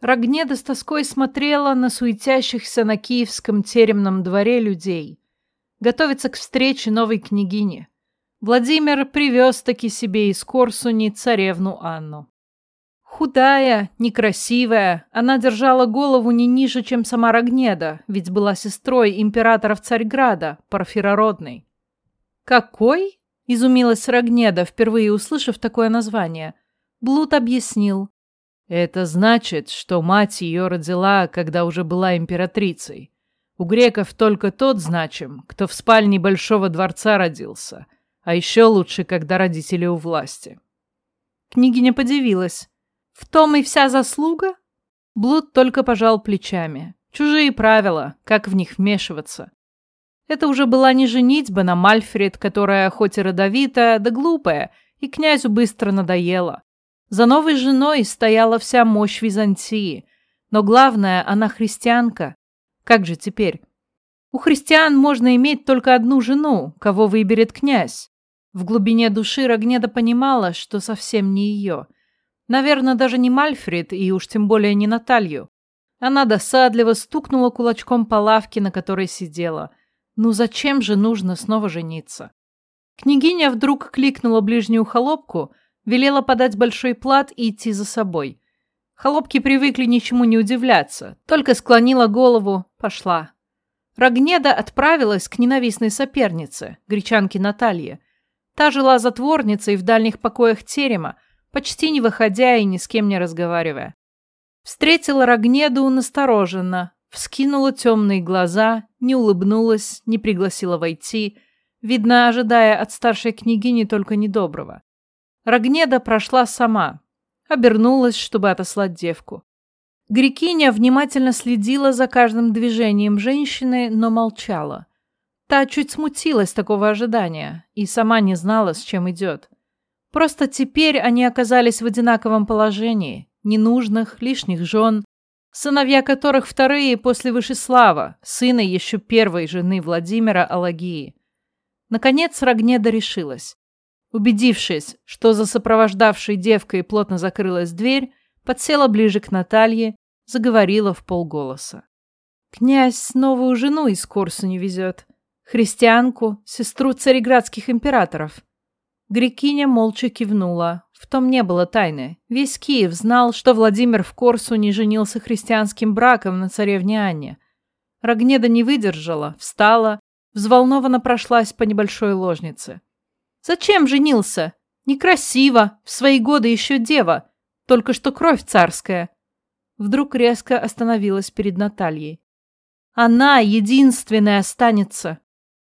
Рогнеда с тоской смотрела на суетящихся на киевском теремном дворе людей. Готовится к встрече новой княгини. Владимир привез таки себе из Корсуни царевну Анну. Худая, некрасивая, она держала голову не ниже, чем сама Рогнеда, ведь была сестрой императоров Царьграда, Парфирородной. «Какой?» – изумилась Рогнеда, впервые услышав такое название. Блуд объяснил. «Это значит, что мать ее родила, когда уже была императрицей. У греков только тот значим, кто в спальне Большого дворца родился, а еще лучше, когда родители у власти». Княгиня подивилась. В том и вся заслуга? Блуд только пожал плечами. Чужие правила, как в них вмешиваться. Это уже была не женитьба на Мальфред, которая хоть и родовитая, да глупая, и князю быстро надоела. За новой женой стояла вся мощь Византии. Но главное, она христианка. Как же теперь? У христиан можно иметь только одну жену, кого выберет князь. В глубине души Рогнеда понимала, что совсем не ее – Наверное, даже не Мальфред и уж тем более не Наталью. Она досадливо стукнула кулачком по лавке, на которой сидела. Ну зачем же нужно снова жениться? Княгиня вдруг кликнула ближнюю холопку, велела подать большой плат и идти за собой. Холопки привыкли ничему не удивляться, только склонила голову, пошла. Рогнеда отправилась к ненавистной сопернице, гречанке Наталье. Та жила затворницей в дальних покоях терема, почти не выходя и ни с кем не разговаривая. Встретила Рогнеду настороженно, вскинула темные глаза, не улыбнулась, не пригласила войти, видно, ожидая от старшей княгини только недоброго. Рогнеда прошла сама, обернулась, чтобы отослать девку. Грекиня внимательно следила за каждым движением женщины, но молчала. Та чуть смутилась такого ожидания и сама не знала, с чем идет. Просто теперь они оказались в одинаковом положении, ненужных, лишних жен, сыновья которых вторые после Вышеслава, сына еще первой жены Владимира Алагии. Наконец Рогнеда решилась. Убедившись, что за сопровождавшей девкой плотно закрылась дверь, подсела ближе к Наталье, заговорила в полголоса. «Князь новую жену из Корсу не везет. Христианку, сестру цареградских императоров. Грекиня молча кивнула. В том не было тайны. Весь Киев знал, что Владимир в Корсу не женился христианским браком на царевне Анне. Рогнеда не выдержала, встала, взволнованно прошлась по небольшой ложнице. «Зачем женился? Некрасиво, в свои годы еще дева, только что кровь царская». Вдруг резко остановилась перед Натальей. «Она единственная останется!»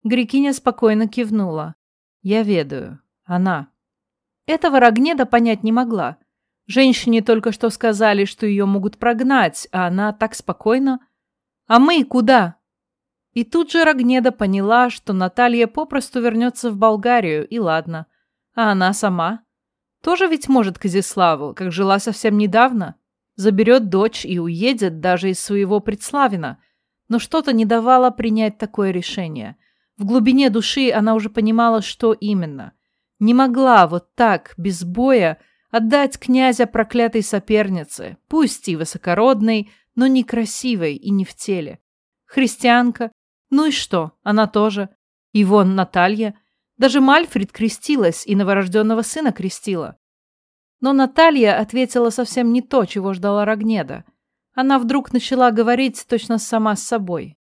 Грекиня спокойно кивнула. «Я ведаю. Она. Этого Рогнеда понять не могла. Женщине только что сказали, что ее могут прогнать, а она так спокойно. «А мы куда?» И тут же Рогнеда поняла, что Наталья попросту вернется в Болгарию, и ладно. А она сама? Тоже ведь может к Изяславу, как жила совсем недавно. Заберет дочь и уедет даже из своего предславина. Но что-то не давало принять такое решение. В глубине души она уже понимала, что именно. Не могла вот так, без боя, отдать князя проклятой сопернице, пусть и высокородной, но некрасивой и не в теле. Христианка, ну и что, она тоже. И вон Наталья. Даже Мальфрид крестилась и новорожденного сына крестила. Но Наталья ответила совсем не то, чего ждала Рогнеда. Она вдруг начала говорить точно сама с собой.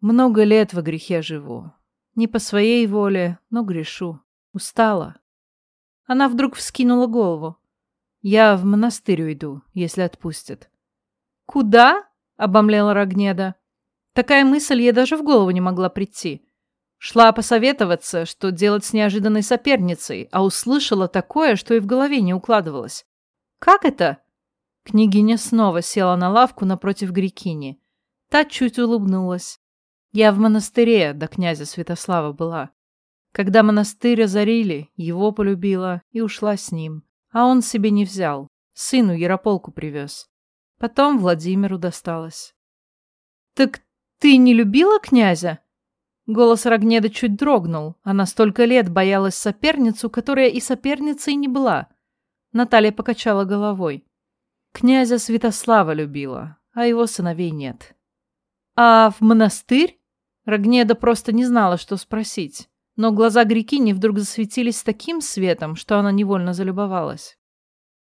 «Много лет во грехе живу. Не по своей воле, но грешу. Устала. Она вдруг вскинула голову. Я в монастырь уйду, если отпустят. Куда? обомлела Рогнеда. Такая мысль ей даже в голову не могла прийти. Шла посоветоваться, что делать с неожиданной соперницей, а услышала такое, что и в голове не укладывалось. «Как это?» Княгиня снова села на лавку напротив Грекини. Та чуть улыбнулась. «Я в монастыре до князя Святослава была. Когда монастырь озарили, его полюбила и ушла с ним. А он себе не взял. Сыну Ярополку привез. Потом Владимиру досталось. «Так ты не любила князя?» Голос Рогнеда чуть дрогнул. Она столько лет боялась соперницу, которая и соперницей не была. Наталья покачала головой. Князя Святослава любила, а его сыновей нет. А в монастырь? Рогнеда просто не знала, что спросить. Но глаза Грекини вдруг засветились таким светом, что она невольно залюбовалась.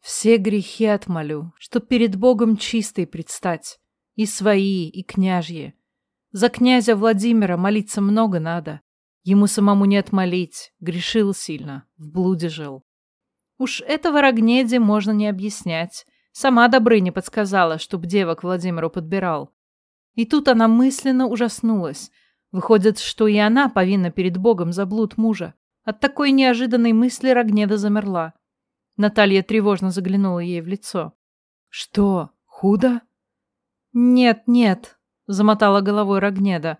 «Все грехи отмолю, чтоб перед Богом чистой предстать. И свои, и княжьи. За князя Владимира молиться много надо. Ему самому не отмолить, грешил сильно, в блуде жил. Уж этого Рогнеде можно не объяснять. Сама Добрыня подсказала, чтоб девок Владимиру подбирал. И тут она мысленно ужаснулась. Выходит, что и она повинна перед Богом за блуд мужа. От такой неожиданной мысли Рогнеда замерла. Наталья тревожно заглянула ей в лицо. «Что, худо?» «Нет, нет», — замотала головой Рогнеда.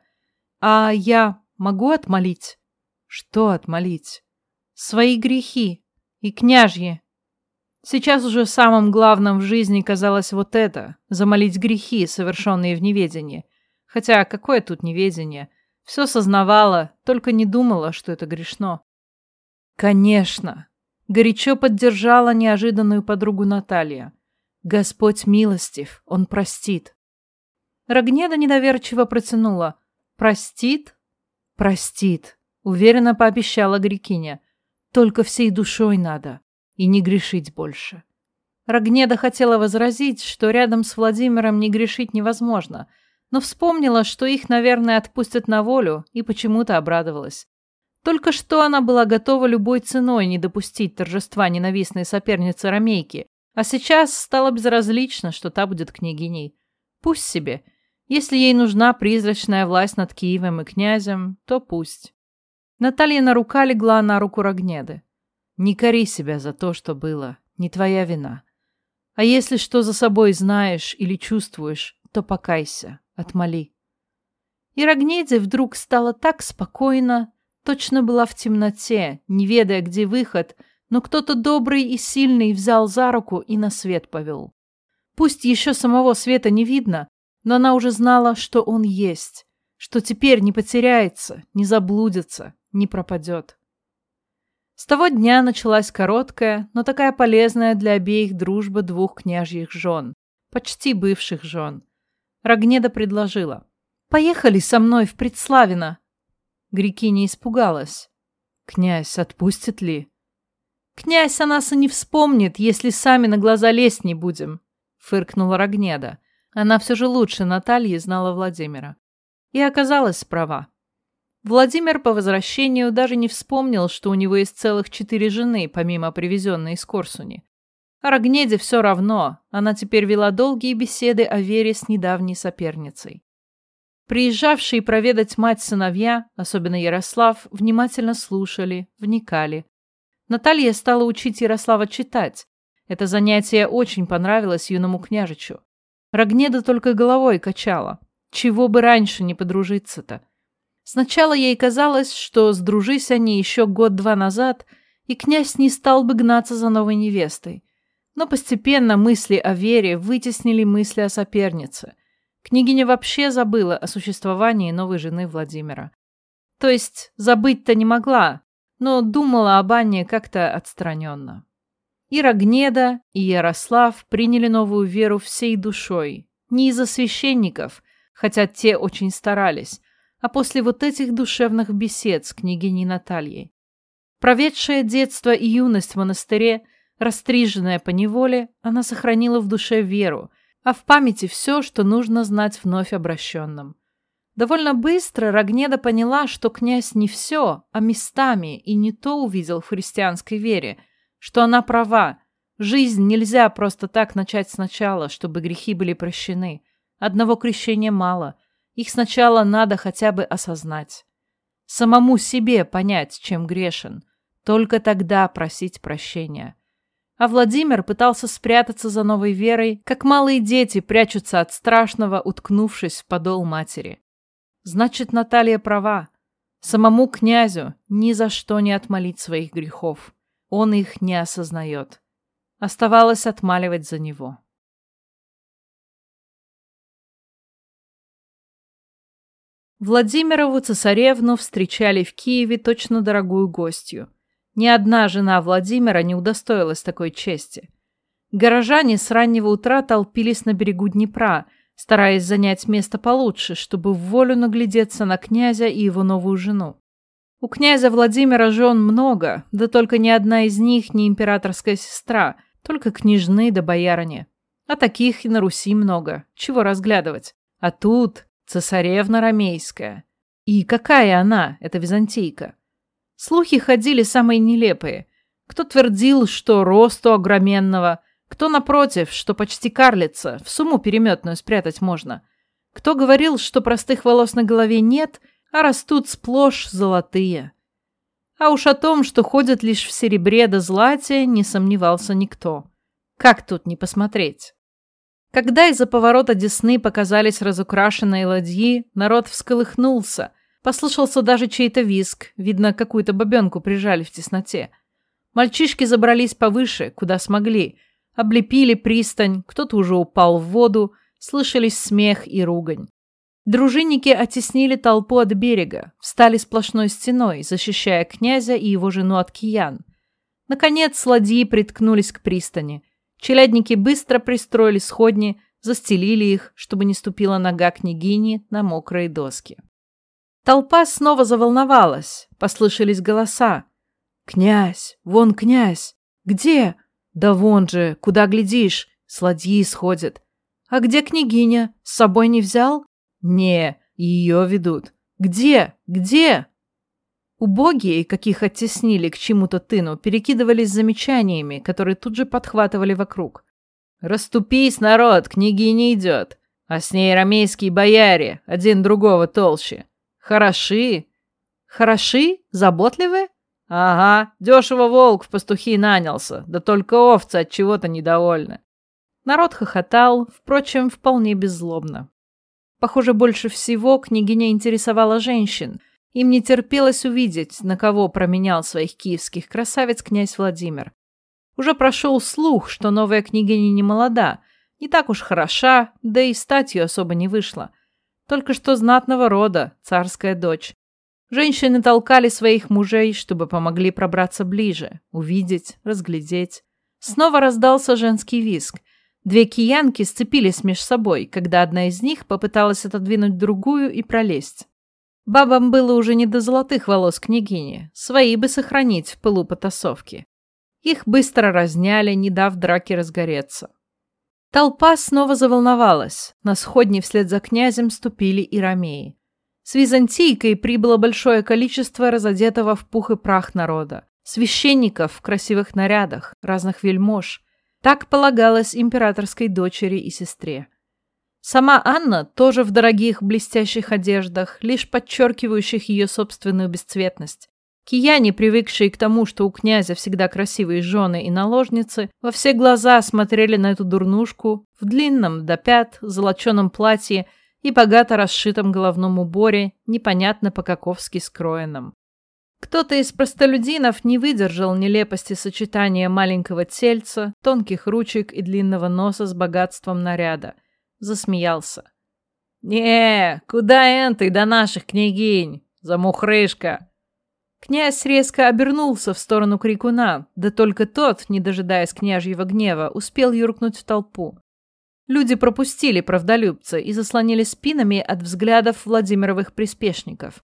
«А я могу отмолить?» «Что отмолить?» «Свои грехи и княжьи». Сейчас уже самым главным в жизни казалось вот это — замолить грехи, совершенные в неведении. Хотя какое тут неведение? Все сознавала, только не думала, что это грешно. «Конечно!» — горячо поддержала неожиданную подругу Наталья. «Господь милостив, Он простит». Рогнеда недоверчиво протянула. «Простит?» «Простит», — уверенно пообещала Грекиня. «Только всей душой надо, и не грешить больше». Рогнеда хотела возразить, что рядом с Владимиром не грешить невозможно, но вспомнила, что их, наверное, отпустят на волю, и почему-то обрадовалась. Только что она была готова любой ценой не допустить торжества ненавистной соперницы Ромейки, а сейчас стало безразлично, что та будет княгиней. Пусть себе — если ей нужна призрачная власть над Киевом и князем, то пусть. Наталья на рука легла на руку Рогнеды. Не кори себя за то, что было. Не твоя вина. А если что за собой знаешь или чувствуешь, то покайся, отмоли. И Рогнеде вдруг стало так спокойно, точно была в темноте, не ведая, где выход, но кто-то добрый и сильный взял за руку и на свет повел. Пусть еще самого света не видно, но она уже знала, что он есть, что теперь не потеряется, не заблудится, не пропадет. С того дня началась короткая, но такая полезная для обеих дружба двух княжьих жен, почти бывших жен. Рогнеда предложила. «Поехали со мной в Предславино!» Грекиня испугалась. «Князь отпустит ли?» «Князь о нас и не вспомнит, если сами на глаза лезть не будем», — фыркнула Рогнеда. Она все же лучше Натальи знала Владимира. И оказалась права. Владимир по возвращению даже не вспомнил, что у него есть целых четыре жены, помимо привезенной из Корсуни. А Рогнеде все равно, она теперь вела долгие беседы о Вере с недавней соперницей. Приезжавшие проведать мать сыновья, особенно Ярослав, внимательно слушали, вникали. Наталья стала учить Ярослава читать. Это занятие очень понравилось юному княжичу. Рогнеда только головой качала. Чего бы раньше не подружиться-то? Сначала ей казалось, что сдружись они еще год-два назад, и князь не стал бы гнаться за новой невестой. Но постепенно мысли о Вере вытеснили мысли о сопернице. Княгиня вообще забыла о существовании новой жены Владимира. То есть забыть-то не могла, но думала об Анне как-то отстраненно. И Рогнеда, и Ярослав приняли новую веру всей душой. Не из-за священников, хотя те очень старались, а после вот этих душевных бесед с княгиней Натальей. Проведшая детство и юность в монастыре, растриженная по неволе, она сохранила в душе веру, а в памяти все, что нужно знать вновь обращенным. Довольно быстро Рогнеда поняла, что князь не все, а местами и не то увидел в христианской вере – что она права. Жизнь нельзя просто так начать сначала, чтобы грехи были прощены. Одного крещения мало. Их сначала надо хотя бы осознать. Самому себе понять, чем грешен. Только тогда просить прощения. А Владимир пытался спрятаться за новой верой, как малые дети прячутся от страшного, уткнувшись в подол матери. Значит, Наталья права. Самому князю ни за что не отмолить своих грехов. Он их не осознает. Оставалось отмаливать за него. Владимирову цесаревну встречали в Киеве точно дорогую гостью. Ни одна жена Владимира не удостоилась такой чести. Горожане с раннего утра толпились на берегу Днепра, стараясь занять место получше, чтобы в волю наглядеться на князя и его новую жену. У князя Владимира жен много, да только ни одна из них не императорская сестра, только княжны да боярыни. А таких и на Руси много, чего разглядывать. А тут цесаревна Ромейская. И какая она, эта византийка? Слухи ходили самые нелепые. Кто твердил, что росту огроменного, кто, напротив, что почти карлица, в сумму переметную спрятать можно. Кто говорил, что простых волос на голове нет, а растут сплошь золотые. А уж о том, что ходят лишь в серебре да злате, не сомневался никто. Как тут не посмотреть? Когда из-за поворота Десны показались разукрашенные ладьи, народ всколыхнулся. Послышался даже чей-то виск, видно, какую-то бабенку прижали в тесноте. Мальчишки забрались повыше, куда смогли, облепили пристань, кто-то уже упал в воду, слышались смех и ругань. Дружинники оттеснили толпу от берега, встали сплошной стеной, защищая князя и его жену от киян. Наконец ладьи приткнулись к пристани. Челядники быстро пристроили сходни, застелили их, чтобы не ступила нога княгини на мокрые доски. Толпа снова заволновалась, послышались голоса. «Князь! Вон князь! Где?» «Да вон же, куда глядишь, с ладьи сходит». «А где княгиня? С собой не взял?» «Не, ее ведут. Где? Где?» Убогие, каких оттеснили к чему-то тыну, перекидывались замечаниями, которые тут же подхватывали вокруг. «Раступись, народ, княгиня идет, а с ней ромейские бояре, один другого толще. Хороши?» «Хороши? Заботливы?» «Ага, дешево волк в пастухи нанялся, да только овцы от чего-то недовольны». Народ хохотал, впрочем, вполне беззлобно. Похоже, больше всего княгиня интересовала женщин. Им не терпелось увидеть, на кого променял своих киевских красавиц князь Владимир. Уже прошел слух, что новая княгиня не молода, не так уж хороша, да и статью особо не вышла. Только что знатного рода, царская дочь. Женщины толкали своих мужей, чтобы помогли пробраться ближе, увидеть, разглядеть. Снова раздался женский визг. Две киянки сцепились меж собой, когда одна из них попыталась отодвинуть другую и пролезть. Бабам было уже не до золотых волос княгини, свои бы сохранить в пылу потасовки. Их быстро разняли, не дав драке разгореться. Толпа снова заволновалась. На сходни вслед за князем ступили и ромеи. С византийкой прибыло большое количество разодетого в пух и прах народа. Священников в красивых нарядах, разных вельмож, так полагалось императорской дочери и сестре. Сама Анна тоже в дорогих блестящих одеждах, лишь подчеркивающих ее собственную бесцветность. Кияне, привыкшие к тому, что у князя всегда красивые жены и наложницы, во все глаза смотрели на эту дурнушку в длинном до пят золоченом платье и богато расшитом головном уборе, непонятно по-каковски скроенном. Кто-то из простолюдинов не выдержал нелепости сочетания маленького тельца, тонких ручек и длинного носа с богатством наряда. Засмеялся. «Не, куда энты до наших княгинь? Замухрышка!» Князь резко обернулся в сторону крикуна, да только тот, не дожидаясь княжьего гнева, успел юркнуть в толпу. Люди пропустили правдолюбца и заслонили спинами от взглядов Владимировых приспешников.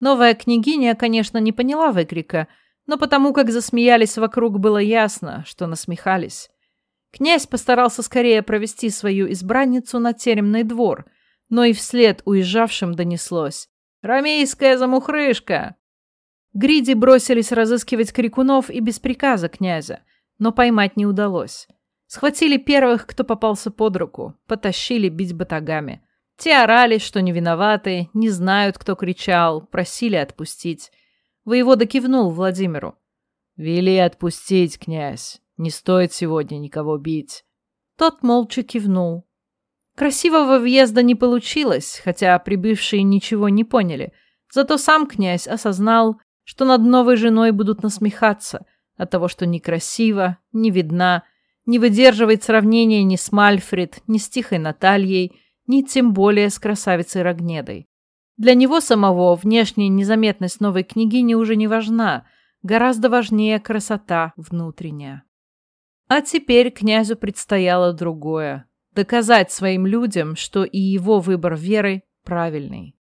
Новая княгиня, конечно, не поняла выкрика, но потому как засмеялись вокруг, было ясно, что насмехались. Князь постарался скорее провести свою избранницу на теремный двор, но и вслед уезжавшим донеслось. «Ромейская замухрышка!» Гриди бросились разыскивать крикунов и без приказа князя, но поймать не удалось. Схватили первых, кто попался под руку, потащили бить батагами. Те орали, что не виноваты, не знают, кто кричал, просили отпустить. Воевода кивнул Владимиру. «Вели отпустить, князь. Не стоит сегодня никого бить». Тот молча кивнул. Красивого въезда не получилось, хотя прибывшие ничего не поняли. Зато сам князь осознал, что над новой женой будут насмехаться от того, что некрасиво, не видна, не выдерживает сравнения ни с Мальфред, ни с Тихой Натальей, ни тем более с красавицей Рогнедой. Для него самого внешняя незаметность новой княгини уже не важна, гораздо важнее красота внутренняя. А теперь князю предстояло другое – доказать своим людям, что и его выбор веры правильный.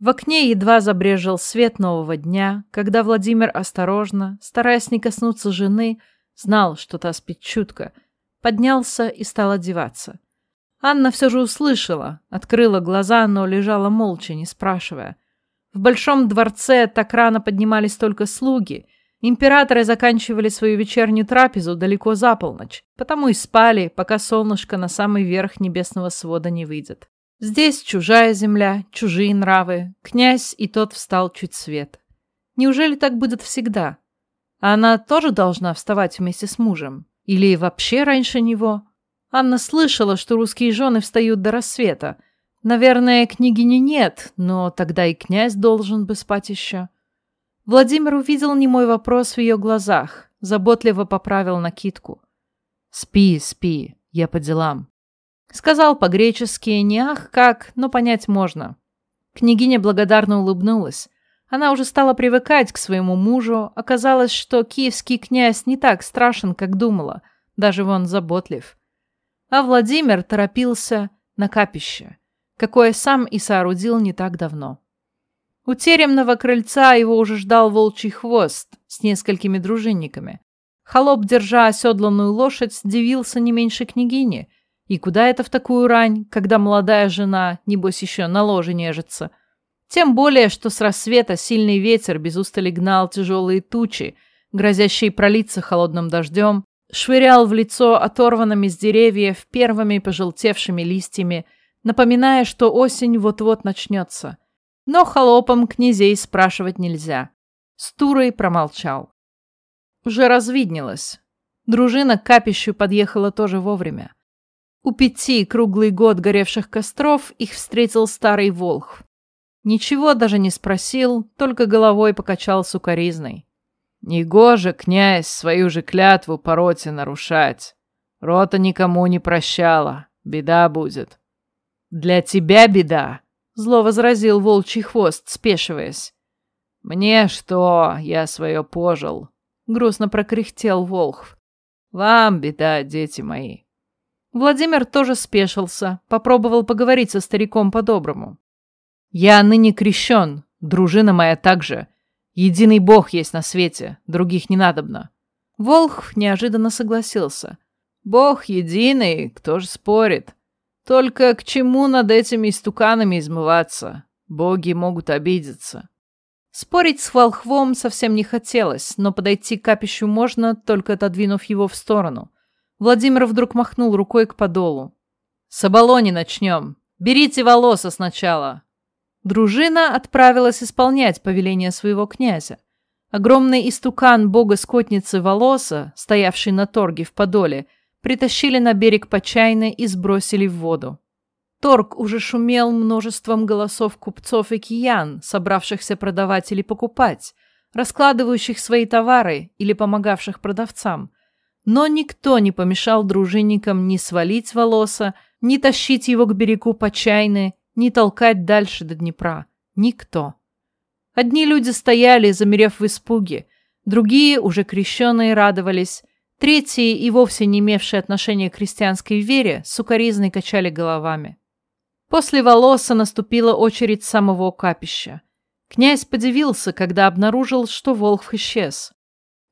В окне едва забрежил свет нового дня, когда Владимир осторожно, стараясь не коснуться жены, знал, что та спит чутко, поднялся и стал одеваться. Анна все же услышала, открыла глаза, но лежала молча, не спрашивая. В большом дворце так рано поднимались только слуги. Императоры заканчивали свою вечернюю трапезу далеко за полночь, потому и спали, пока солнышко на самый верх небесного свода не выйдет. Здесь чужая земля, чужие нравы. Князь и тот встал чуть свет. Неужели так будет всегда? А она тоже должна вставать вместе с мужем? Или вообще раньше него? Анна слышала, что русские жены встают до рассвета. Наверное, княгини нет, но тогда и князь должен бы спать еще. Владимир увидел немой вопрос в ее глазах, заботливо поправил накидку. «Спи, спи, я по делам». Сказал по-гречески, не ах как, но понять можно. Княгиня благодарно улыбнулась. Она уже стала привыкать к своему мужу. Оказалось, что киевский князь не так страшен, как думала. Даже вон заботлив. А Владимир торопился на капище, какое сам и соорудил не так давно. У теремного крыльца его уже ждал волчий хвост с несколькими дружинниками. Холоп, держа оседланную лошадь, дивился не меньше княгини – и куда это в такую рань, когда молодая жена, небось, еще на ложе нежится? Тем более, что с рассвета сильный ветер без устали гнал тяжелые тучи, грозящие пролиться холодным дождем, швырял в лицо оторванными с деревьев первыми пожелтевшими листьями, напоминая, что осень вот-вот начнется. Но холопам князей спрашивать нельзя. Стурой промолчал. Уже развиднилось. Дружина к капищу подъехала тоже вовремя. У пяти круглый год горевших костров их встретил старый волх. Ничего даже не спросил, только головой покачал сукоризной. «Негоже, князь, свою же клятву по роте нарушать. Рота никому не прощала, беда будет». «Для тебя беда», — зло возразил волчий хвост, спешиваясь. «Мне что, я свое пожил», — грустно прокряхтел волх. «Вам беда, дети мои». Владимир тоже спешился, попробовал поговорить со стариком по-доброму. «Я ныне крещен, дружина моя также. Единый бог есть на свете, других не надобно». Волх неожиданно согласился. «Бог единый, кто ж спорит? Только к чему над этими истуканами измываться? Боги могут обидеться». Спорить с волхвом совсем не хотелось, но подойти к капищу можно, только отодвинув его в сторону – Владимир вдруг махнул рукой к подолу. «С оболони начнем. Берите волоса сначала». Дружина отправилась исполнять повеление своего князя. Огромный истукан бога-скотницы Волоса, стоявший на торге в Подоле, притащили на берег Почайны и сбросили в воду. Торг уже шумел множеством голосов купцов и киян, собравшихся продавать или покупать, раскладывающих свои товары или помогавших продавцам – но никто не помешал дружинникам ни свалить волоса, ни тащить его к берегу Почайны, ни толкать дальше до Днепра. Никто. Одни люди стояли, замерев в испуге, другие, уже крещенные, радовались, третьи и вовсе не имевшие отношения к христианской вере, сукоризной качали головами. После волоса наступила очередь самого капища. Князь подивился, когда обнаружил, что Волхв исчез.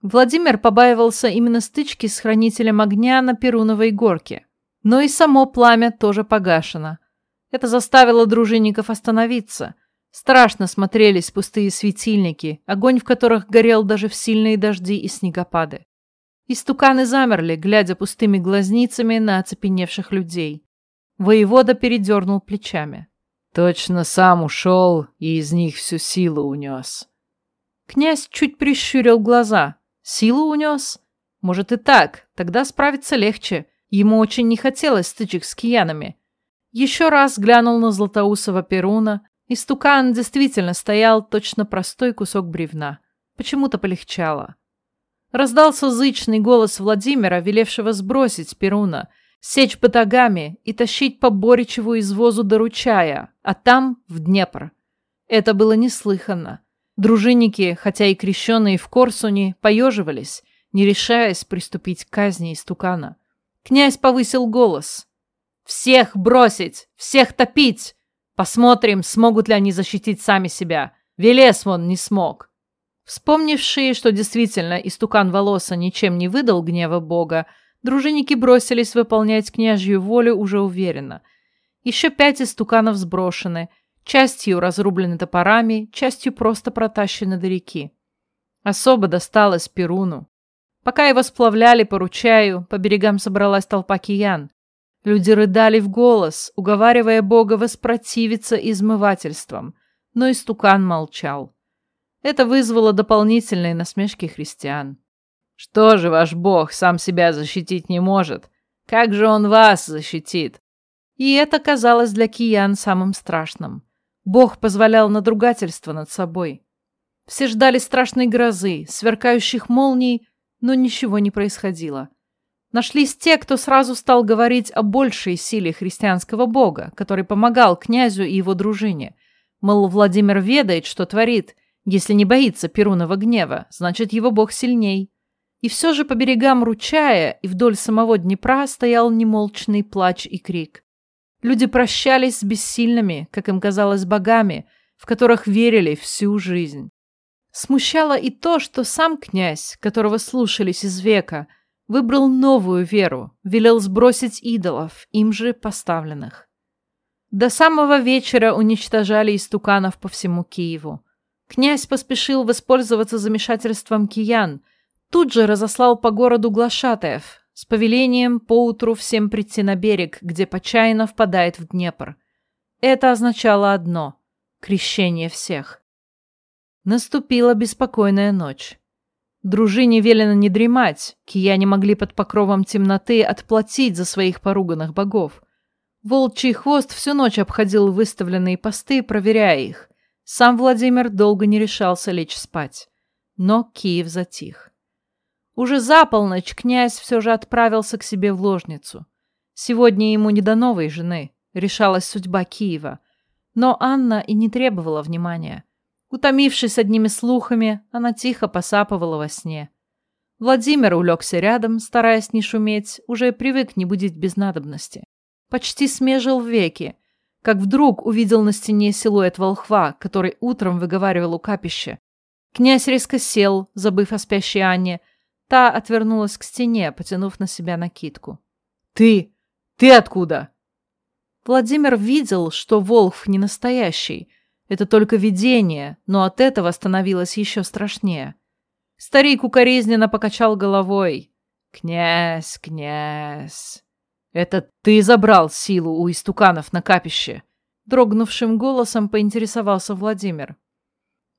Владимир побаивался именно стычки с хранителем огня на Перуновой горке. Но и само пламя тоже погашено. Это заставило дружинников остановиться. Страшно смотрелись пустые светильники, огонь в которых горел даже в сильные дожди и снегопады. Истуканы замерли, глядя пустыми глазницами на оцепеневших людей. Воевода передернул плечами. Точно сам ушел и из них всю силу унес. Князь чуть прищурил глаза, Силу унес? Может и так, тогда справиться легче. Ему очень не хотелось стычек с киянами. Еще раз глянул на Златоусова Перуна, стукан действительно стоял точно простой кусок бревна. Почему-то полегчало. Раздался зычный голос Владимира, велевшего сбросить Перуна, сечь батагами и тащить по Боричеву извозу до Ручая, а там в Днепр. Это было неслыханно. Дружинники, хотя и крещенные в Корсуне, поеживались, не решаясь приступить к казни истукана. Князь повысил голос. «Всех бросить! Всех топить! Посмотрим, смогут ли они защитить сами себя. Велес вон не смог!» Вспомнившие, что действительно истукан волоса ничем не выдал гнева бога, дружинники бросились выполнять княжью волю уже уверенно. Еще пять истуканов сброшены, частью разрублены топорами, частью просто протащены до реки. Особо досталось Перуну. Пока его сплавляли по ручаю, по берегам собралась толпа киян. Люди рыдали в голос, уговаривая Бога воспротивиться измывательствам, но истукан молчал. Это вызвало дополнительные насмешки христиан. «Что же ваш Бог сам себя защитить не может? Как же он вас защитит?» И это казалось для киян самым страшным. Бог позволял надругательство над собой. Все ждали страшной грозы, сверкающих молний но ничего не происходило. Нашлись те, кто сразу стал говорить о большей силе христианского бога, который помогал князю и его дружине. Мол, Владимир ведает, что творит. Если не боится Перунова гнева, значит, его бог сильней. И все же по берегам ручая и вдоль самого Днепра стоял немолчный плач и крик. Люди прощались с бессильными, как им казалось, богами, в которых верили всю жизнь. Смущало и то, что сам князь, которого слушались из века, выбрал новую веру, велел сбросить идолов, им же поставленных. До самого вечера уничтожали истуканов по всему Киеву. Князь поспешил воспользоваться замешательством киян, тут же разослал по городу глашатаев с повелением поутру всем прийти на берег, где Почайна впадает в Днепр. Это означало одно — крещение всех. Наступила беспокойная ночь. Дружине велено не дремать, кияне могли под покровом темноты отплатить за своих поруганных богов. Волчий хвост всю ночь обходил выставленные посты, проверяя их. Сам Владимир долго не решался лечь спать. Но Киев затих. Уже за полночь князь все же отправился к себе в ложницу. Сегодня ему не до новой жены, решалась судьба Киева. Но Анна и не требовала внимания. Утомившись одними слухами, она тихо посапывала во сне. Владимир улегся рядом, стараясь не шуметь, уже привык не будить без надобности. Почти смежил веки, как вдруг увидел на стене силуэт волхва, который утром выговаривал у капища. Князь резко сел, забыв о спящей Анне. Та отвернулась к стене, потянув на себя накидку. «Ты! Ты откуда?» Владимир видел, что волхв не настоящий, это только видение, но от этого становилось еще страшнее. Старик укоризненно покачал головой. «Князь, князь, это ты забрал силу у истуканов на капище?» Дрогнувшим голосом поинтересовался Владимир.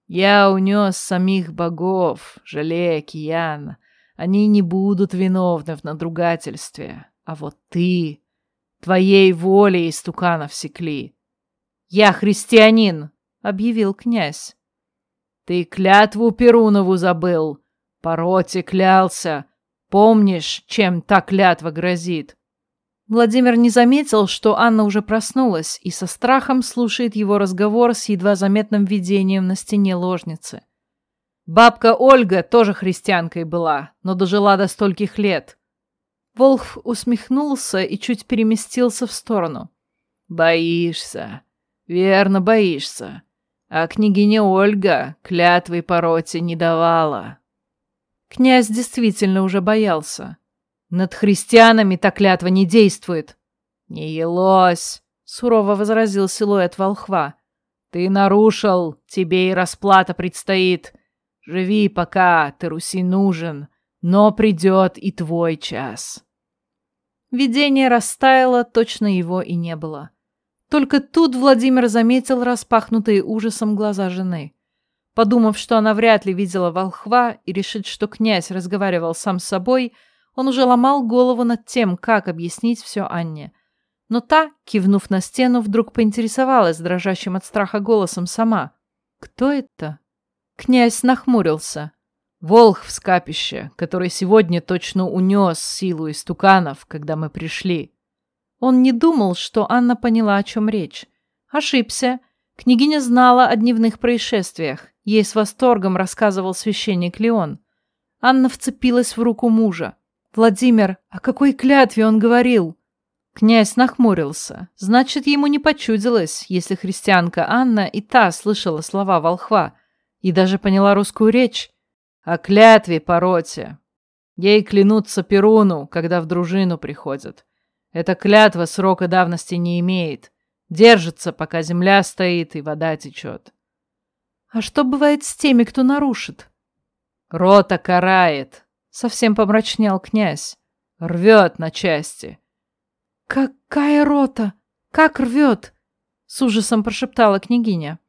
«Я унес самих богов, жалея Киян. Они не будут виновны в надругательстве. А вот ты... Твоей волей истуканов секли. Я христианин, — объявил князь. «Ты клятву Перунову забыл. По роте клялся. Помнишь, чем та клятва грозит?» Владимир не заметил, что Анна уже проснулась и со страхом слушает его разговор с едва заметным видением на стене ложницы. Бабка Ольга тоже христианкой была, но дожила до стольких лет. Волх усмехнулся и чуть переместился в сторону. «Боишься. Верно, боишься. А княгиня Ольга клятвы по роте не давала. Князь действительно уже боялся. Над христианами та клятва не действует. Не елось, сурово возразил силуэт волхва. Ты нарушил, тебе и расплата предстоит. Живи пока, ты Руси нужен, но придет и твой час. Видение растаяло, точно его и не было. Только тут Владимир заметил распахнутые ужасом глаза жены. Подумав, что она вряд ли видела волхва и решит, что князь разговаривал сам с собой, он уже ломал голову над тем, как объяснить все Анне. Но та, кивнув на стену, вдруг поинтересовалась дрожащим от страха голосом сама. «Кто это?» Князь нахмурился. «Волх в скапище, который сегодня точно унес силу истуканов, когда мы пришли». Он не думал, что Анна поняла, о чем речь. Ошибся. Княгиня знала о дневных происшествиях ей с восторгом рассказывал священник Леон. Анна вцепилась в руку мужа. «Владимир, о какой клятве он говорил?» Князь нахмурился. Значит, ему не почудилось, если христианка Анна и та слышала слова волхва и даже поняла русскую речь. О клятве пороте. Ей клянутся Перуну, когда в дружину приходят. Эта клятва срока давности не имеет. Держится, пока земля стоит и вода течет. А что бывает с теми, кто нарушит? Рота карает. Совсем помрачнел князь. Рвет на части. «Какая рота? Как рвет?» — с ужасом прошептала княгиня.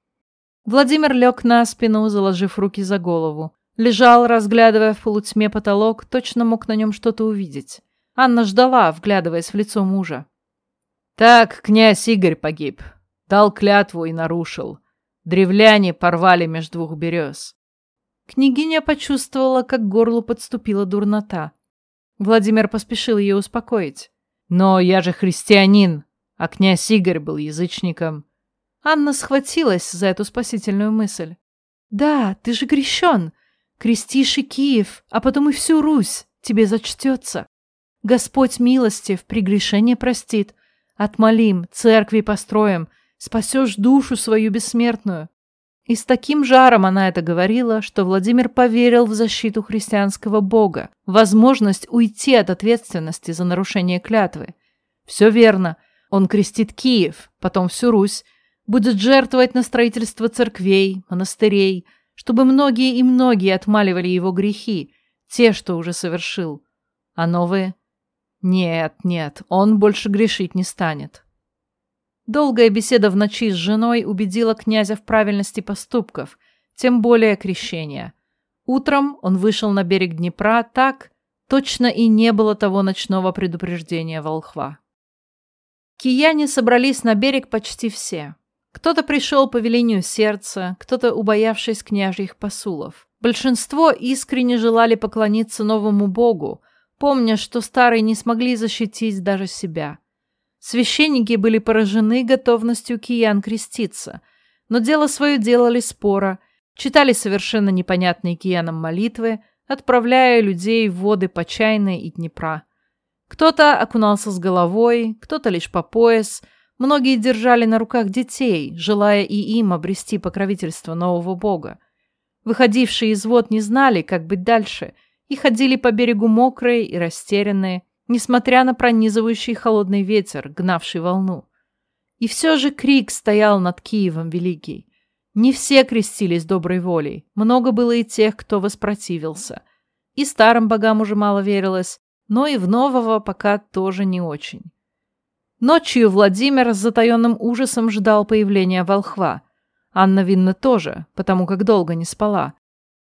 Владимир лег на спину, заложив руки за голову. Лежал, разглядывая в полутьме потолок, точно мог на нем что-то увидеть. Анна ждала, вглядываясь в лицо мужа. «Так князь Игорь погиб. Дал клятву и нарушил. Древляне порвали между двух берез». Княгиня почувствовала, как к горлу подступила дурнота. Владимир поспешил ее успокоить. Но я же христианин, а князь Игорь был язычником. Анна схватилась за эту спасительную мысль. Да, ты же крещен. Крестишь и Киев, а потом и всю Русь. Тебе зачтется. Господь милостив, прегрешение простит. Отмолим, церкви построим, спасешь душу свою бессмертную. И с таким жаром она это говорила, что Владимир поверил в защиту христианского бога, возможность уйти от ответственности за нарушение клятвы. Все верно. Он крестит Киев, потом всю Русь, будет жертвовать на строительство церквей, монастырей, чтобы многие и многие отмаливали его грехи, те, что уже совершил. А новые? Нет, нет, он больше грешить не станет. Долгая беседа в ночи с женой убедила князя в правильности поступков, тем более крещения. Утром он вышел на берег Днепра так, точно и не было того ночного предупреждения волхва. Кияне собрались на берег почти все. Кто-то пришел по велению сердца, кто-то убоявшись княжьих посулов. Большинство искренне желали поклониться новому богу, помня, что старые не смогли защитить даже себя – Священники были поражены готовностью киян креститься, но дело свое делали спора, читали совершенно непонятные киянам молитвы, отправляя людей в воды Почайной и Днепра. Кто-то окунался с головой, кто-то лишь по пояс, многие держали на руках детей, желая и им обрести покровительство нового бога. Выходившие из вод не знали, как быть дальше, и ходили по берегу мокрые и растерянные, несмотря на пронизывающий холодный ветер, гнавший волну. И все же крик стоял над Киевом великий. Не все крестились доброй волей, много было и тех, кто воспротивился. И старым богам уже мало верилось, но и в нового пока тоже не очень. Ночью Владимир с затаенным ужасом ждал появления волхва. Анна Винна тоже, потому как долго не спала.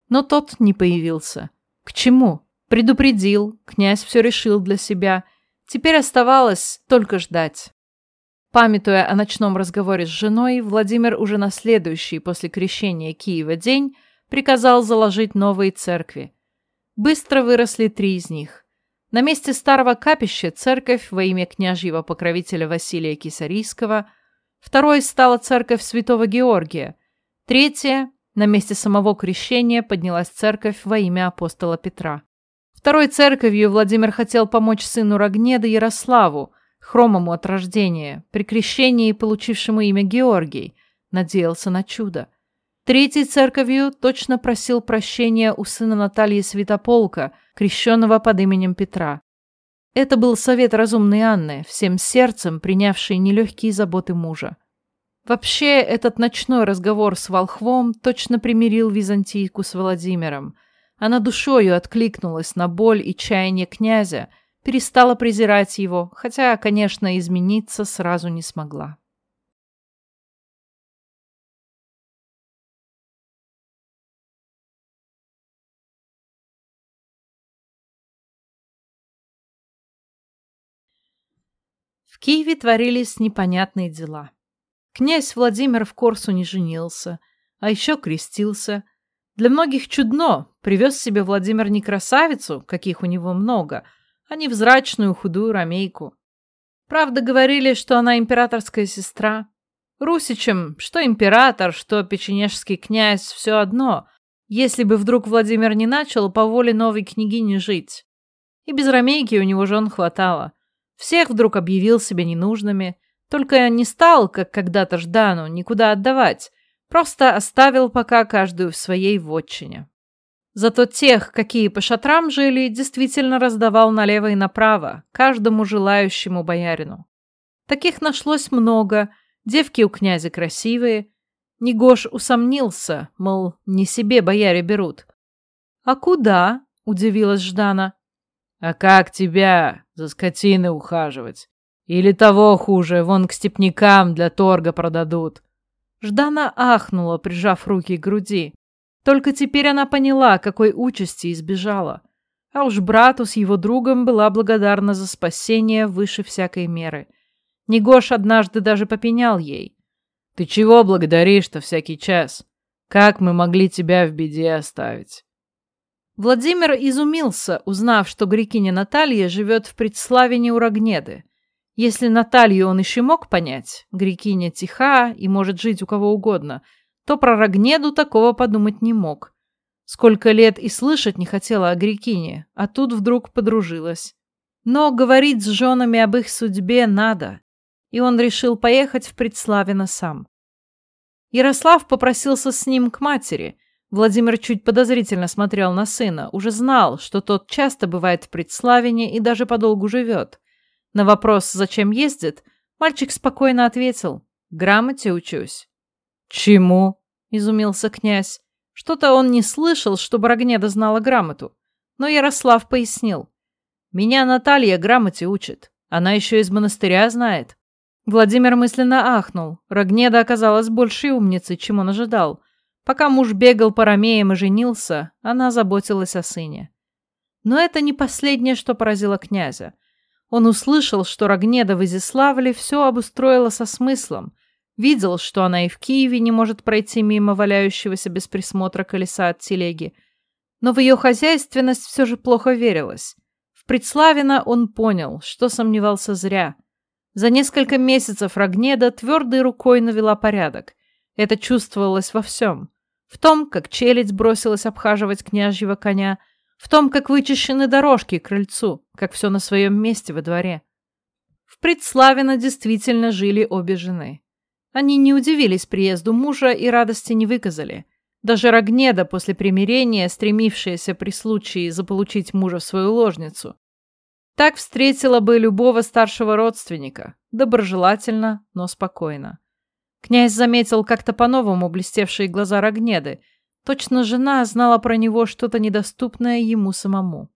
Но тот не появился. К чему? Предупредил, князь все решил для себя. Теперь оставалось только ждать. Памятуя о ночном разговоре с женой, Владимир уже на следующий после крещения Киева день приказал заложить новые церкви. Быстро выросли три из них. На месте старого капища церковь во имя княжьего покровителя Василия Кисарийского, второй стала церковь святого Георгия, третья на месте самого крещения поднялась церковь во имя апостола Петра. Второй церковью Владимир хотел помочь сыну Рогнеда Ярославу, хромому от рождения, при крещении получившему имя Георгий, надеялся на чудо. Третьей церковью точно просил прощения у сына Натальи Святополка, крещенного под именем Петра. Это был совет разумной Анны, всем сердцем принявшей нелегкие заботы мужа. Вообще, этот ночной разговор с волхвом точно примирил Византийку с Владимиром – она душою откликнулась на боль и чаяние князя, перестала презирать его, хотя, конечно, измениться сразу не смогла. В Киеве творились непонятные дела. Князь Владимир в Корсу не женился, а еще крестился, для многих чудно, привез себе Владимир не красавицу, каких у него много, а невзрачную худую ромейку. Правда, говорили, что она императорская сестра. Русичем, что император, что печенежский князь, все одно, если бы вдруг Владимир не начал по воле новой княгини жить. И без ромейки у него жен хватало. Всех вдруг объявил себе ненужными, только не стал, как когда-то Ждану, никуда отдавать, просто оставил пока каждую в своей вотчине. Зато тех, какие по шатрам жили, действительно раздавал налево и направо, каждому желающему боярину. Таких нашлось много, девки у князя красивые. Негош усомнился, мол, не себе бояре берут. «А куда?» — удивилась Ждана. «А как тебя за скотиной ухаживать? Или того хуже, вон к степнякам для торга продадут». Ждана ахнула, прижав руки к груди. Только теперь она поняла, какой участи избежала. А уж брату с его другом была благодарна за спасение выше всякой меры. Негош однажды даже попенял ей. «Ты чего благодаришь-то всякий час? Как мы могли тебя в беде оставить?» Владимир изумился, узнав, что грекиня Наталья живет в предславине Рогнеды. Если Наталью он еще мог понять, грекиня тиха и может жить у кого угодно – то про Рогнеду такого подумать не мог. Сколько лет и слышать не хотела о Грекине, а тут вдруг подружилась. Но говорить с женами об их судьбе надо, и он решил поехать в Предславино сам. Ярослав попросился с ним к матери. Владимир чуть подозрительно смотрел на сына, уже знал, что тот часто бывает в Предславине и даже подолгу живет. На вопрос, зачем ездит, мальчик спокойно ответил «Грамоте учусь». «Чему?» — изумился князь. Что-то он не слышал, чтобы Рогнеда знала грамоту. Но Ярослав пояснил. «Меня Наталья грамоте учит. Она еще из монастыря знает». Владимир мысленно ахнул. Рогнеда оказалась большей умницей, чем он ожидал. Пока муж бегал по ромеям и женился, она заботилась о сыне. Но это не последнее, что поразило князя. Он услышал, что Рогнеда в Изяславле все обустроила со смыслом, Видел, что она и в Киеве не может пройти мимо валяющегося без присмотра колеса от телеги. Но в ее хозяйственность все же плохо верилось. В Предславино он понял, что сомневался зря. За несколько месяцев Рогнеда твердой рукой навела порядок. Это чувствовалось во всем. В том, как челядь бросилась обхаживать княжьего коня, в том, как вычищены дорожки к крыльцу, как все на своем месте во дворе. В Предславино действительно жили обе жены. Они не удивились приезду мужа и радости не выказали. Даже Рогнеда после примирения, стремившаяся при случае заполучить мужа в свою ложницу. Так встретила бы любого старшего родственника, доброжелательно, но спокойно. Князь заметил как-то по-новому блестевшие глаза Рогнеды. Точно жена знала про него что-то недоступное ему самому.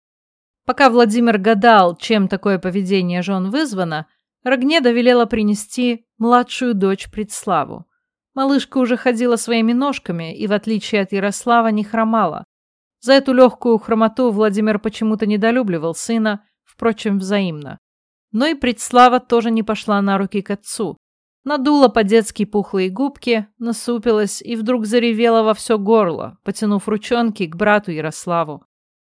Пока Владимир гадал, чем такое поведение жен вызвано, Рогнеда велела принести младшую дочь Предславу. Малышка уже ходила своими ножками и, в отличие от Ярослава, не хромала. За эту легкую хромоту Владимир почему-то недолюбливал сына, впрочем, взаимно. Но и Предслава тоже не пошла на руки к отцу. Надула по-детски пухлые губки, насупилась и вдруг заревела во все горло, потянув ручонки к брату Ярославу.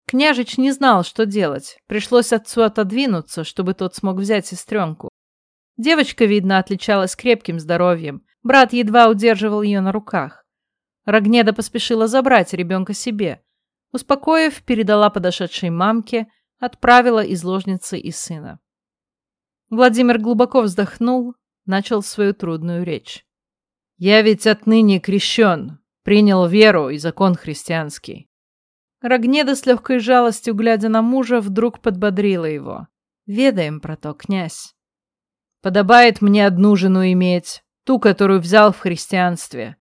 Княжич не знал, что делать. Пришлось отцу отодвинуться, чтобы тот смог взять сестренку. Девочка, видно, отличалась крепким здоровьем. Брат едва удерживал ее на руках. Рогнеда поспешила забрать ребенка себе. Успокоив, передала подошедшей мамке, отправила из ложницы и сына. Владимир глубоко вздохнул, начал свою трудную речь. «Я ведь отныне крещен, принял веру и закон христианский». Рогнеда с легкой жалостью, глядя на мужа, вдруг подбодрила его. «Ведаем про то, князь. Подобает мне одну жену иметь, ту, которую взял в христианстве.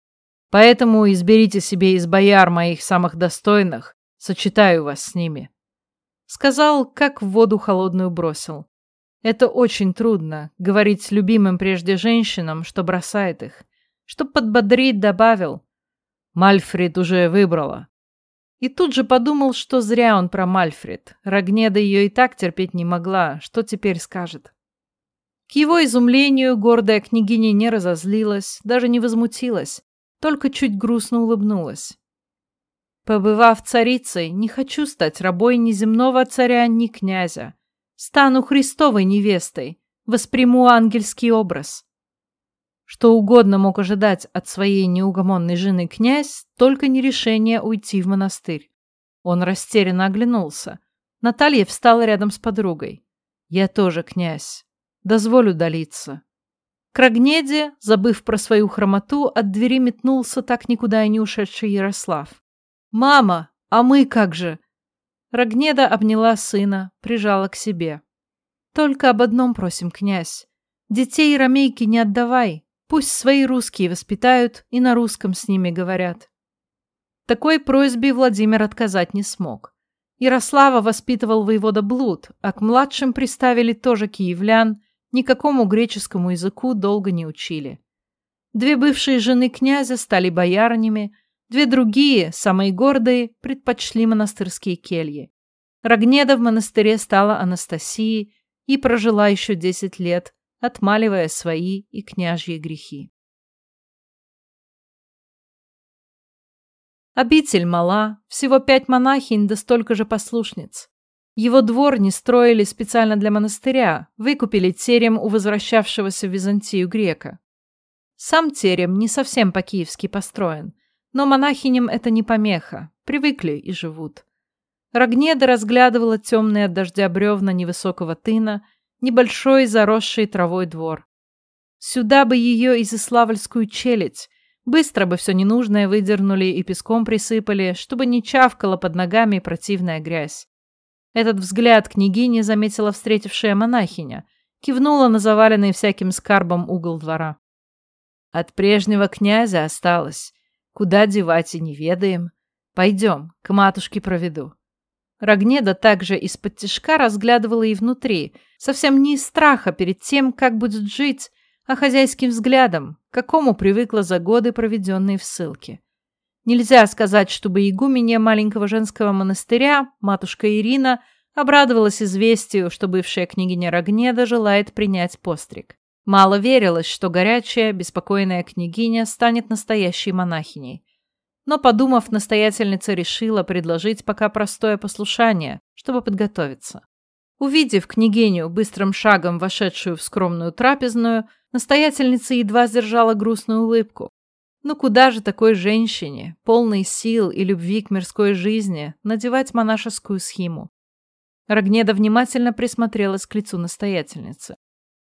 Поэтому изберите себе из бояр моих самых достойных, сочетаю вас с ними». Сказал, как в воду холодную бросил. Это очень трудно, говорить любимым прежде женщинам, что бросает их. Чтоб подбодрить, добавил. Мальфред уже выбрала. И тут же подумал, что зря он про Мальфред. Рогнеда ее и так терпеть не могла, что теперь скажет. К его изумлению гордая княгиня не разозлилась, даже не возмутилась, только чуть грустно улыбнулась. Побывав царицей, не хочу стать рабой ни земного царя, ни князя. Стану Христовой невестой, восприму ангельский образ. Что угодно мог ожидать от своей неугомонной жены князь, только не решение уйти в монастырь. Он растерянно оглянулся. Наталья встала рядом с подругой. «Я тоже князь. Дозволю удалиться». К Рогнеде, забыв про свою хромоту, от двери метнулся так никуда и не ушедший Ярослав. «Мама, а мы как же?» Рогнеда обняла сына, прижала к себе. «Только об одном просим, князь. Детей ромейки не отдавай. Пусть свои русские воспитают и на русском с ними говорят». Такой просьбе Владимир отказать не смог. Ярослава воспитывал воевода Блуд, а к младшим приставили тоже киевлян, никакому греческому языку долго не учили. Две бывшие жены князя стали боярнями, две другие, самые гордые, предпочли монастырские кельи. Рогнеда в монастыре стала Анастасией и прожила еще десять лет, отмаливая свои и княжьи грехи. Обитель мала, всего пять монахинь да столько же послушниц. Его двор не строили специально для монастыря, выкупили терем у возвращавшегося в Византию грека. Сам терем не совсем по-киевски построен, но монахиням это не помеха, привыкли и живут. Рогнеда разглядывала темные от дождя бревна невысокого тына, небольшой заросший травой двор. Сюда бы ее изыславльскую челядь, Быстро бы все ненужное выдернули и песком присыпали, чтобы не чавкала под ногами противная грязь. Этот взгляд княгини заметила встретившая монахиня, кивнула на заваленный всяким скарбом угол двора. От прежнего князя осталось. Куда девать и не ведаем. Пойдем, к матушке проведу. Рогнеда также из-под тишка разглядывала и внутри, совсем не из страха перед тем, как будет жить, а хозяйским взглядом, к какому привыкла за годы, проведенные в ссылке. Нельзя сказать, чтобы игуменья маленького женского монастыря, матушка Ирина, обрадовалась известию, что бывшая княгиня Рогнеда желает принять постриг. Мало верилось, что горячая, беспокойная княгиня станет настоящей монахиней. Но, подумав, настоятельница решила предложить пока простое послушание, чтобы подготовиться. Увидев княгиню, быстрым шагом вошедшую в скромную трапезную, настоятельница едва сдержала грустную улыбку. Ну куда же такой женщине, полной сил и любви к мирской жизни, надевать монашескую схиму? Рогнеда внимательно присмотрелась к лицу настоятельницы.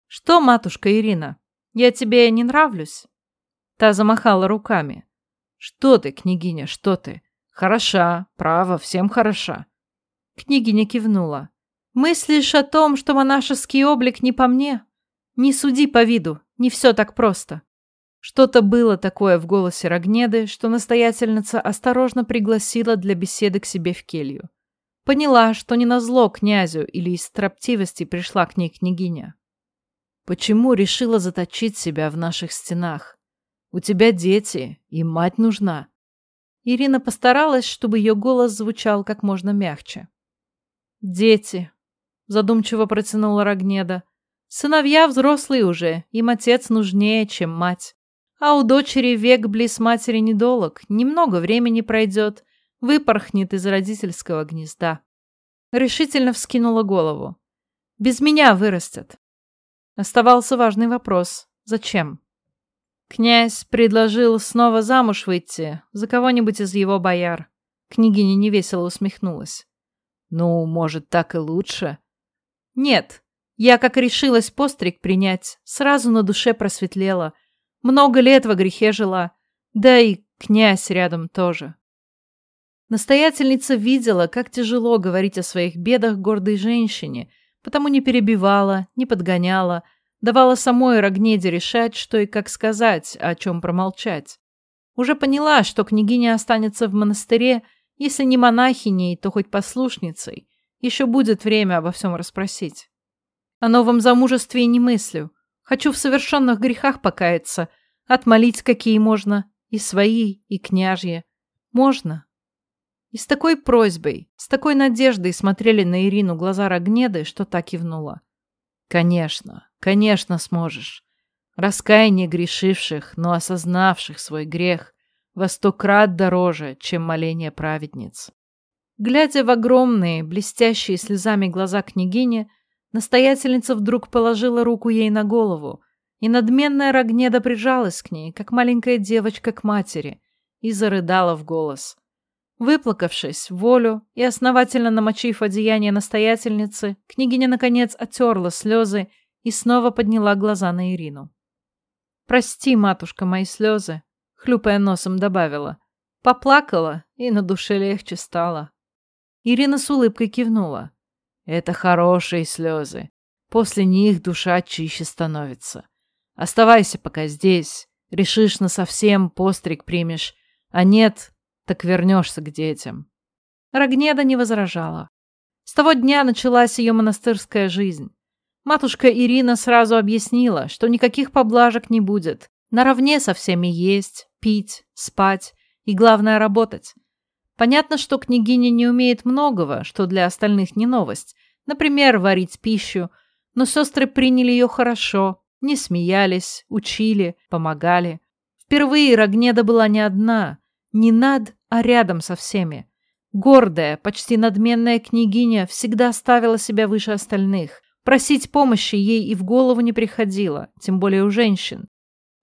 «Что, матушка Ирина, я тебе не нравлюсь?» Та замахала руками. «Что ты, княгиня, что ты? Хороша, право, всем хороша». Княгиня кивнула. Мыслишь о том, что монашеский облик не по мне? Не суди по виду, не все так просто. Что-то было такое в голосе Рогнеды, что настоятельница осторожно пригласила для беседы к себе в келью. Поняла, что не назло князю или из строптивости пришла к ней княгиня. Почему решила заточить себя в наших стенах? У тебя дети, и мать нужна. Ирина постаралась, чтобы ее голос звучал как можно мягче. Дети, задумчиво протянула Рогнеда. Сыновья взрослые уже, им отец нужнее, чем мать. А у дочери век близ матери недолог, немного времени пройдет, выпорхнет из родительского гнезда. Решительно вскинула голову. Без меня вырастет. Оставался важный вопрос. Зачем? Князь предложил снова замуж выйти за кого-нибудь из его бояр. Княгиня невесело усмехнулась. Ну, может, так и лучше. Нет, я как решилась постриг принять, сразу на душе просветлела. Много лет во грехе жила, да и князь рядом тоже. Настоятельница видела, как тяжело говорить о своих бедах гордой женщине, потому не перебивала, не подгоняла, давала самой Рогнеде решать, что и как сказать, о чем промолчать. Уже поняла, что княгиня останется в монастыре, если не монахиней, то хоть послушницей, еще будет время обо всем расспросить. О новом замужестве не мыслю. Хочу в совершенных грехах покаяться, отмолить какие можно, и свои, и княжьи. Можно. И с такой просьбой, с такой надеждой смотрели на Ирину глаза Рогнеды, что так кивнула. Конечно, конечно сможешь. Раскаяние грешивших, но осознавших свой грех во сто крат дороже, чем моление праведниц. Глядя в огромные, блестящие слезами глаза княгини, настоятельница вдруг положила руку ей на голову, И надменная Рогнеда прижалась к ней, как маленькая девочка к матери, и зарыдала в голос. Выплакавшись волю и основательно намочив одеяние настоятельницы, княгиня, наконец, оттерла слезы и снова подняла глаза на Ирину. «Прости, матушка, мои слезы», — хлюпая носом добавила. Поплакала, и на душе легче стало. Ирина с улыбкой кивнула. «Это хорошие слезы. После них душа чище становится. Оставайся пока здесь. Решишь на совсем постриг примешь. А нет, так вернешься к детям. Рогнеда не возражала. С того дня началась ее монастырская жизнь. Матушка Ирина сразу объяснила, что никаких поблажек не будет. Наравне со всеми есть, пить, спать и, главное, работать. Понятно, что княгиня не умеет многого, что для остальных не новость. Например, варить пищу. Но сестры приняли ее хорошо, не смеялись, учили, помогали. Впервые Рогнеда была не одна, не над, а рядом со всеми. Гордая, почти надменная княгиня всегда ставила себя выше остальных. Просить помощи ей и в голову не приходило, тем более у женщин.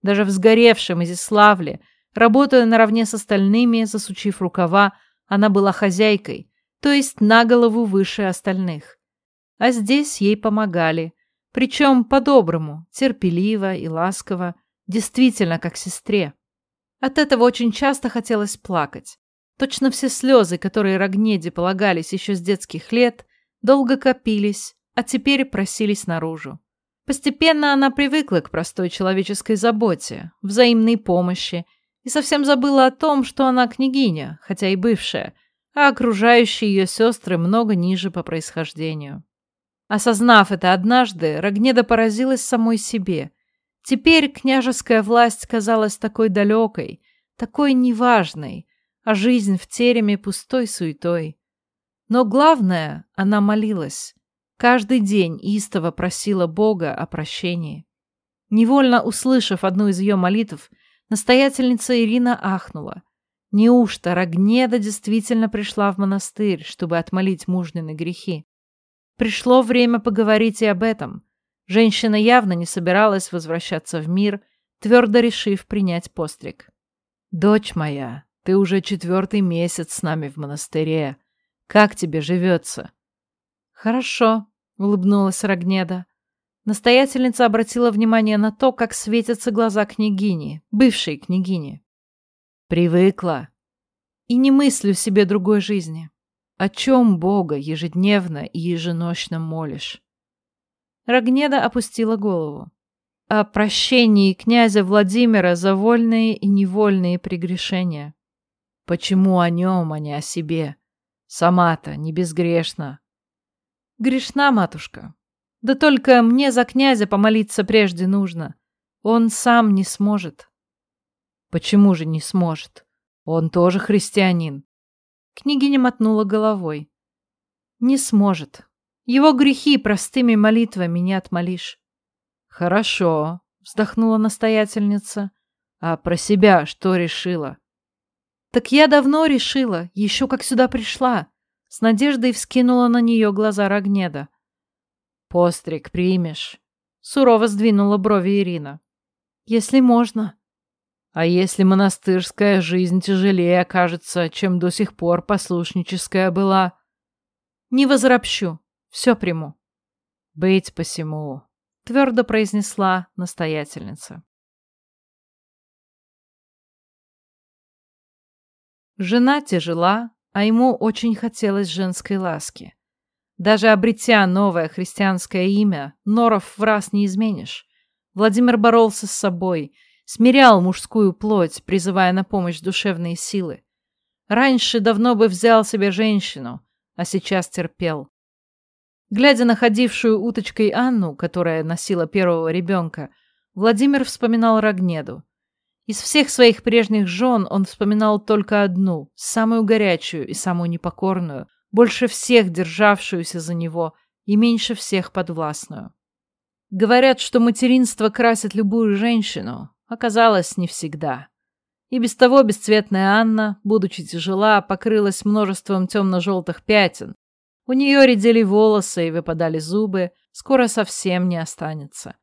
Даже в сгоревшем Изиславле, работая наравне с остальными, засучив рукава, она была хозяйкой, то есть на голову выше остальных. А здесь ей помогали, причем по-доброму, терпеливо и ласково, действительно как сестре. От этого очень часто хотелось плакать. Точно все слезы, которые Рогнеде полагались еще с детских лет, долго копились, а теперь просились наружу. Постепенно она привыкла к простой человеческой заботе, взаимной помощи и совсем забыла о том, что она княгиня, хотя и бывшая, а окружающие ее сестры много ниже по происхождению. Осознав это однажды, Рогнеда поразилась самой себе. Теперь княжеская власть казалась такой далекой, такой неважной, а жизнь в тереме пустой суетой. Но главное, она молилась. Каждый день истово просила Бога о прощении. Невольно услышав одну из ее молитв, настоятельница Ирина ахнула. Неужто Рогнеда действительно пришла в монастырь, чтобы отмолить мужнины грехи? Пришло время поговорить и об этом. Женщина явно не собиралась возвращаться в мир, твердо решив принять постриг. «Дочь моя, ты уже четвертый месяц с нами в монастыре. Как тебе живется?» «Хорошо», — улыбнулась Рогнеда. Настоятельница обратила внимание на то, как светятся глаза княгини, бывшей княгини. «Привыкла. И не мыслю себе другой жизни. О чем Бога ежедневно и еженочно молишь?» Рогнеда опустила голову. «О прощении князя Владимира за вольные и невольные прегрешения. Почему о нем, а не о себе? Сама-то не безгрешна». «Грешна, матушка. Да только мне за князя помолиться прежде нужно. Он сам не сможет». «Почему же не сможет? Он тоже христианин». Княгиня мотнула головой. «Не сможет. Его грехи простыми молитвами не отмолишь». «Хорошо», — вздохнула настоятельница. «А про себя что решила?» «Так я давно решила, еще как сюда пришла». С надеждой вскинула на нее глаза Рогнеда. «Постриг примешь?» Сурово сдвинула брови Ирина. «Если можно». «А если монастырская жизнь тяжелее окажется, чем до сих пор послушническая была?» «Не возропщу. Все приму». «Быть посему», — твердо произнесла настоятельница. Жена тяжела, а ему очень хотелось женской ласки. Даже обретя новое христианское имя, Норов в раз не изменишь. Владимир боролся с собой, смирял мужскую плоть, призывая на помощь душевные силы. Раньше давно бы взял себе женщину, а сейчас терпел. Глядя на ходившую уточкой Анну, которая носила первого ребенка, Владимир вспоминал Рогнеду. Из всех своих прежних жен он вспоминал только одну, самую горячую и самую непокорную, больше всех державшуюся за него и меньше всех подвластную. Говорят, что материнство красит любую женщину, оказалось не всегда. И без того бесцветная Анна, будучи тяжела, покрылась множеством темно-желтых пятен, у нее редели волосы и выпадали зубы, скоро совсем не останется.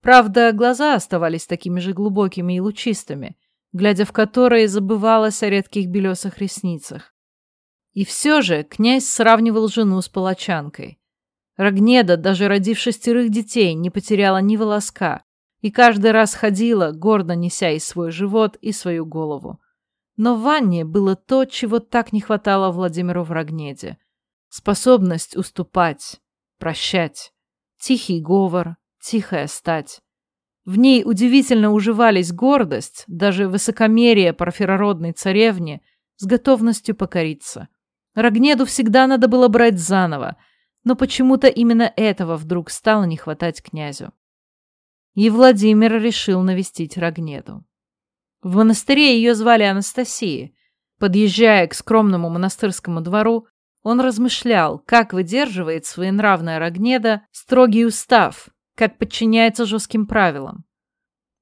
Правда, глаза оставались такими же глубокими и лучистыми, глядя в которые забывалось о редких белесых ресницах. И все же князь сравнивал жену с палачанкой. Рогнеда, даже родив шестерых детей, не потеряла ни волоска и каждый раз ходила, гордо неся и свой живот, и свою голову. Но в Ванне было то, чего так не хватало Владимиру в Рогнеде. Способность уступать, прощать, тихий говор, тихая стать. В ней удивительно уживались гордость, даже высокомерие парфирородной царевни с готовностью покориться. Рогнеду всегда надо было брать заново, но почему-то именно этого вдруг стало не хватать князю. И Владимир решил навестить Рогнеду. В монастыре ее звали Анастасией. Подъезжая к скромному монастырскому двору, он размышлял, как выдерживает своенравная Рогнеда строгий устав, как подчиняется жестким правилам.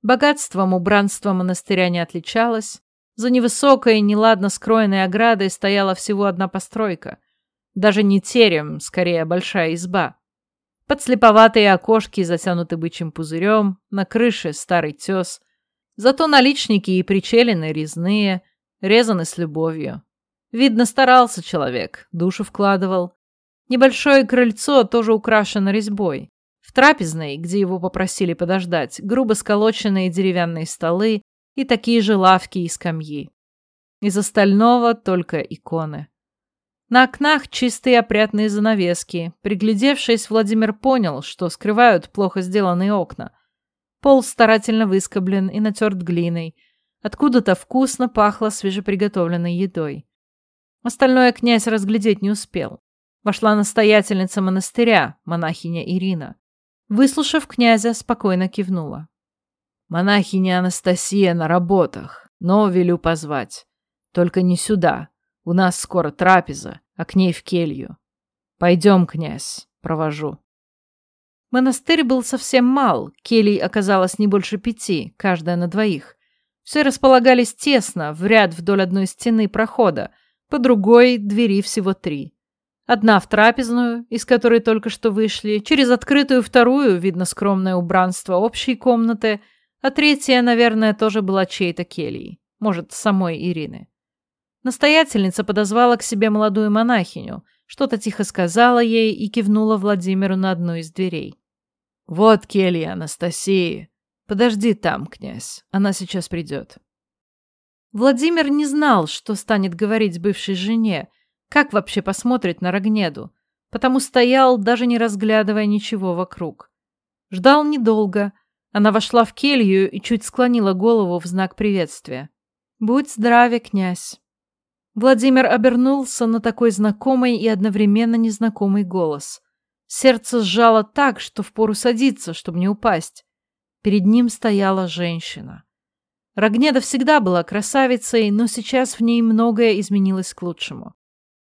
Богатством убранства монастыря не отличалось. За невысокой, неладно скроенной оградой стояла всего одна постройка — даже не терем, скорее большая изба. Подслеповатые окошки затянуты бычьим пузырем, на крыше старый тес. Зато наличники и причелины резные, резаны с любовью. Видно, старался человек, душу вкладывал. Небольшое крыльцо тоже украшено резьбой. В трапезной, где его попросили подождать, грубо сколоченные деревянные столы и такие же лавки и скамьи. Из остального только иконы. На окнах чистые опрятные занавески. Приглядевшись, Владимир понял, что скрывают плохо сделанные окна. Пол старательно выскоблен и натерт глиной. Откуда-то вкусно пахло свежеприготовленной едой. Остальное князь разглядеть не успел. Вошла настоятельница монастыря, монахиня Ирина. Выслушав князя, спокойно кивнула. «Монахиня Анастасия на работах, но велю позвать. Только не сюда, у нас скоро трапеза, а к ней в келью. Пойдем, князь, провожу. Монастырь был совсем мал, келий оказалось не больше пяти, каждая на двоих. Все располагались тесно, в ряд вдоль одной стены прохода, по другой двери всего три. Одна в трапезную, из которой только что вышли, через открытую вторую видно скромное убранство общей комнаты, а третья, наверное, тоже была чьей-то кельей, может, самой Ирины. Настоятельница подозвала к себе молодую монахиню, что-то тихо сказала ей и кивнула Владимиру на одну из дверей. «Вот келья Анастасии. Подожди там, князь, она сейчас придет». Владимир не знал, что станет говорить бывшей жене, как вообще посмотрит на Рогнеду, потому стоял, даже не разглядывая ничего вокруг. Ждал недолго. Она вошла в келью и чуть склонила голову в знак приветствия. «Будь здраве, князь!» Владимир обернулся на такой знакомый и одновременно незнакомый голос. Сердце сжало так, что впору садиться, чтобы не упасть. Перед ним стояла женщина. Рогнеда всегда была красавицей, но сейчас в ней многое изменилось к лучшему.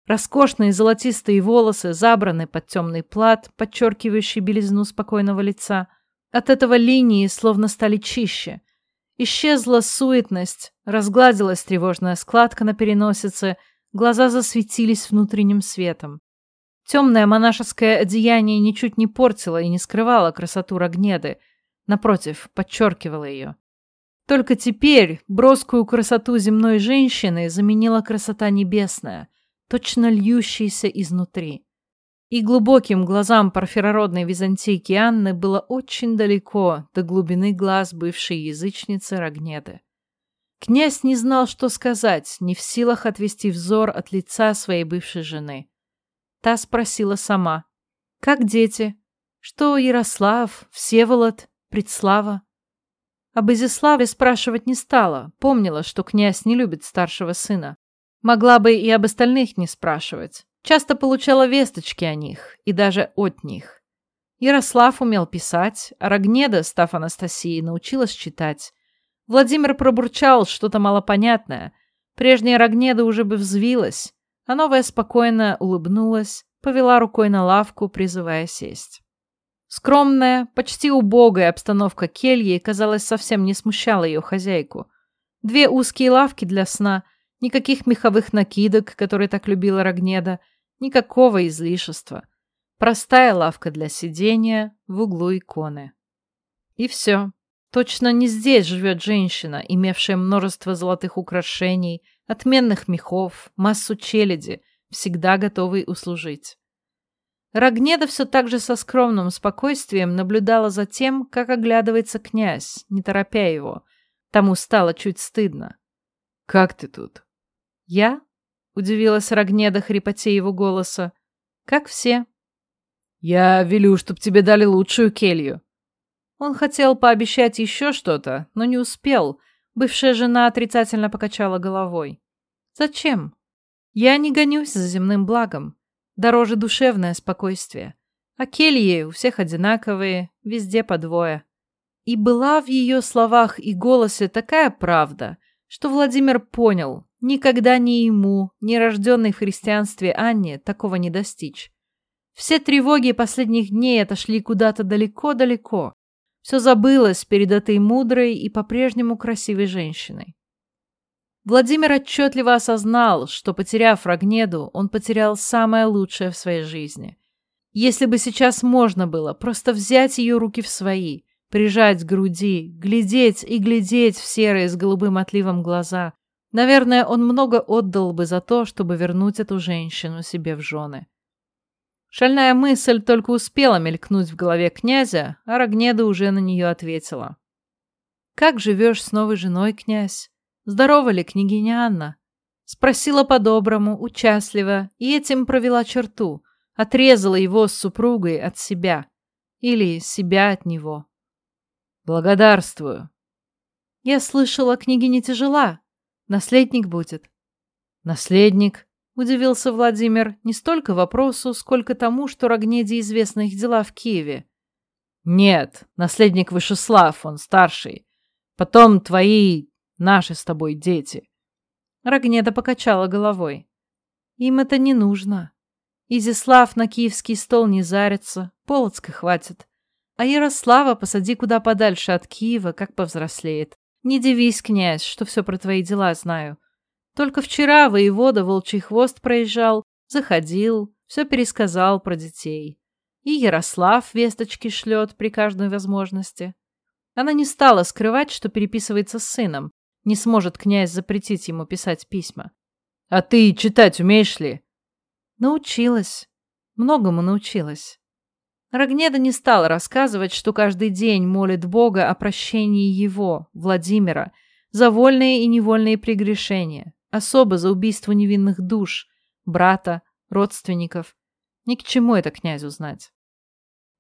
Роскошные золотистые волосы забраны под темный плат, подчеркивающий белизну спокойного лица. От этого линии словно стали чище. Исчезла суетность, разгладилась тревожная складка на переносице, глаза засветились внутренним светом. Темное монашеское одеяние ничуть не портило и не скрывало красоту Рогнеды, напротив, подчеркивало ее. Только теперь броскую красоту земной женщины заменила красота небесная, точно льющаяся изнутри и глубоким глазам парфирородной византийки Анны было очень далеко до глубины глаз бывшей язычницы Рогнеды. Князь не знал, что сказать, не в силах отвести взор от лица своей бывшей жены. Та спросила сама. «Как дети? Что Ярослав, Всеволод, Предслава?» Об Изяславе спрашивать не стала, помнила, что князь не любит старшего сына. Могла бы и об остальных не спрашивать. Часто получала весточки о них и даже от них. Ярослав умел писать, а Рогнеда, став Анастасией, научилась читать. Владимир пробурчал что-то малопонятное. Прежняя Рогнеда уже бы взвилась, а новая спокойно улыбнулась, повела рукой на лавку, призывая сесть. Скромная, почти убогая обстановка кельи, казалось, совсем не смущала ее хозяйку. Две узкие лавки для сна, никаких меховых накидок, которые так любила Рогнеда — Никакого излишества. Простая лавка для сидения в углу иконы. И все. Точно не здесь живет женщина, имевшая множество золотых украшений, отменных мехов, массу челяди, всегда готовый услужить. Рогнеда все так же со скромным спокойствием наблюдала за тем, как оглядывается князь, не торопя его. Тому стало чуть стыдно. «Как ты тут?» «Я?» — удивилась Рогнеда хрипоте его голоса. «Как все». «Я велю, чтоб тебе дали лучшую келью». Он хотел пообещать еще что-то, но не успел. Бывшая жена отрицательно покачала головой. «Зачем? Я не гонюсь за земным благом. Дороже душевное спокойствие. А кельи у всех одинаковые, везде по двое. И была в ее словах и голосе такая правда, что Владимир понял, никогда ни ему, ни рожденной в христианстве Анне такого не достичь. Все тревоги последних дней отошли куда-то далеко-далеко. Все забылось перед этой мудрой и по-прежнему красивой женщиной. Владимир отчетливо осознал, что, потеряв Рогнеду, он потерял самое лучшее в своей жизни. Если бы сейчас можно было просто взять ее руки в свои, прижать к груди, глядеть и глядеть в серые с голубым отливом глаза, наверное, он много отдал бы за то, чтобы вернуть эту женщину себе в жены. Шальная мысль только успела мелькнуть в голове князя, а Рогнеда уже на нее ответила. «Как живешь с новой женой, князь?» Здорова ли княгиня Анна? Спросила по-доброму, участливо, и этим провела черту, отрезала его с супругой от себя. Или себя от него. Благодарствую. Я слышала, княгиня тяжела. Наследник будет. Наследник? Удивился Владимир не столько вопросу, сколько тому, что Рогнеде известны их дела в Киеве. Нет, наследник Вышеслав, он старший. Потом твои Наши с тобой дети. Рогнеда покачала головой. Им это не нужно. Изяслав на киевский стол не зарится, Полоцка хватит. А Ярослава посади куда подальше от Киева, как повзрослеет. Не дивись, князь, что все про твои дела знаю. Только вчера воевода Волчий Хвост проезжал, заходил, все пересказал про детей. И Ярослав весточки шлет при каждой возможности. Она не стала скрывать, что переписывается с сыном, не сможет князь запретить ему писать письма. «А ты читать умеешь ли?» Научилась. Многому научилась. Рогнеда не стала рассказывать, что каждый день молит Бога о прощении его, Владимира, за вольные и невольные прегрешения, особо за убийство невинных душ, брата, родственников. Ни к чему это князю знать.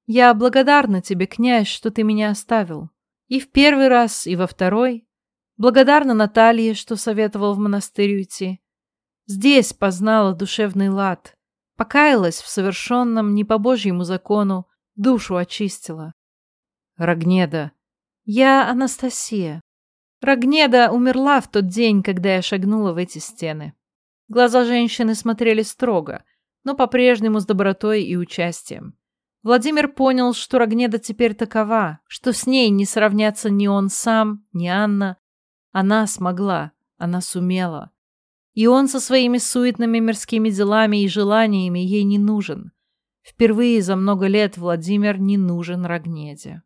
«Я благодарна тебе, князь, что ты меня оставил. И в первый раз, и во второй, Благодарна Наталье, что советовал в монастырь уйти. Здесь познала душевный лад. Покаялась в совершенном не по Божьему закону, душу очистила. Рогнеда. Я Анастасия. Рогнеда умерла в тот день, когда я шагнула в эти стены. Глаза женщины смотрели строго, но по-прежнему с добротой и участием. Владимир понял, что Рогнеда теперь такова, что с ней не сравнятся ни он сам, ни Анна, она смогла, она сумела. И он со своими суетными мирскими делами и желаниями ей не нужен. Впервые за много лет Владимир не нужен Рогнеде.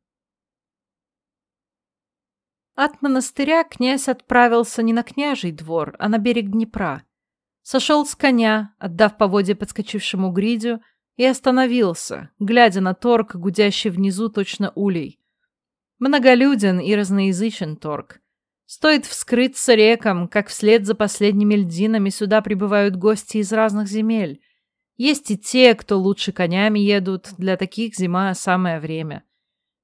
От монастыря князь отправился не на княжий двор, а на берег Днепра. Сошел с коня, отдав поводье подскочившему гридю, и остановился, глядя на торг, гудящий внизу точно улей. Многолюден и разноязычен торг. Стоит вскрыться рекам, как вслед за последними льдинами сюда прибывают гости из разных земель. Есть и те, кто лучше конями едут, для таких зима самое время.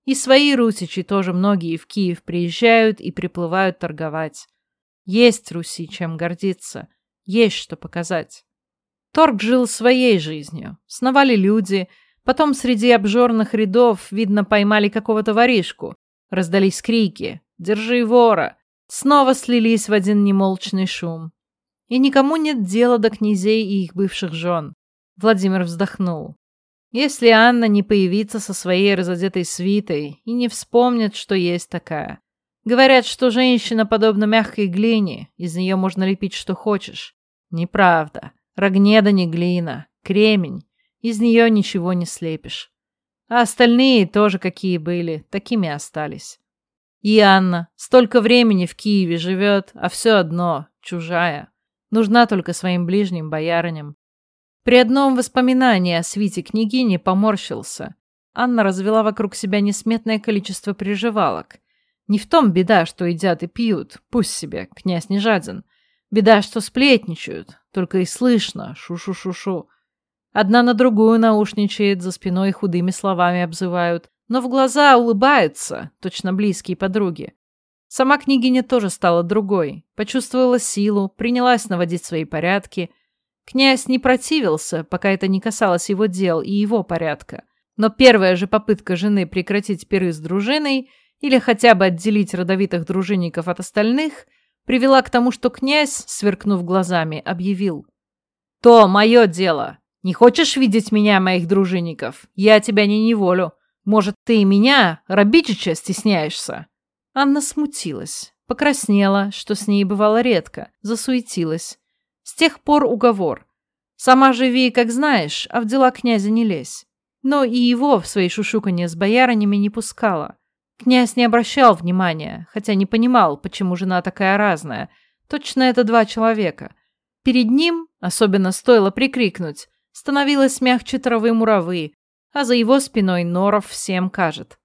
И свои русичи тоже многие в Киев приезжают и приплывают торговать. Есть Руси чем гордиться, есть что показать. Торг жил своей жизнью. Сновали люди, потом среди обжорных рядов, видно, поймали какого-то воришку. Раздались крики «Держи вора!» Снова слились в один немолчный шум. И никому нет дела до князей и их бывших жен. Владимир вздохнул. Если Анна не появится со своей разодетой свитой и не вспомнит, что есть такая. Говорят, что женщина подобна мягкой глине, из нее можно лепить что хочешь. Неправда. Рогнеда не глина, кремень. Из нее ничего не слепишь. А остальные тоже какие были, такими остались. И Анна столько времени в Киеве живет, а все одно, чужая. Нужна только своим ближним боярыням. При одном воспоминании о свите княгини поморщился. Анна развела вокруг себя несметное количество приживалок. Не в том беда, что едят и пьют, пусть себе, князь не жаден. Беда, что сплетничают, только и слышно, шу-шу-шу-шу. Одна на другую наушничает, за спиной худыми словами обзывают, но в глаза улыбаются, точно близкие подруги. Сама княгиня тоже стала другой, почувствовала силу, принялась наводить свои порядки. Князь не противился, пока это не касалось его дел и его порядка. Но первая же попытка жены прекратить пиры с дружиной или хотя бы отделить родовитых дружинников от остальных привела к тому, что князь, сверкнув глазами, объявил. «То мое дело. Не хочешь видеть меня, моих дружинников? Я тебя не неволю. Может, ты и меня, Рабичича, стесняешься?» Анна смутилась, покраснела, что с ней бывало редко, засуетилась. С тех пор уговор. Сама живи, как знаешь, а в дела князя не лезь. Но и его в свои шушуканье с боярынями не пускала. Князь не обращал внимания, хотя не понимал, почему жена такая разная. Точно это два человека. Перед ним, особенно стоило прикрикнуть, становилось мягче травы муравы, а за его спиной норов всем кажет.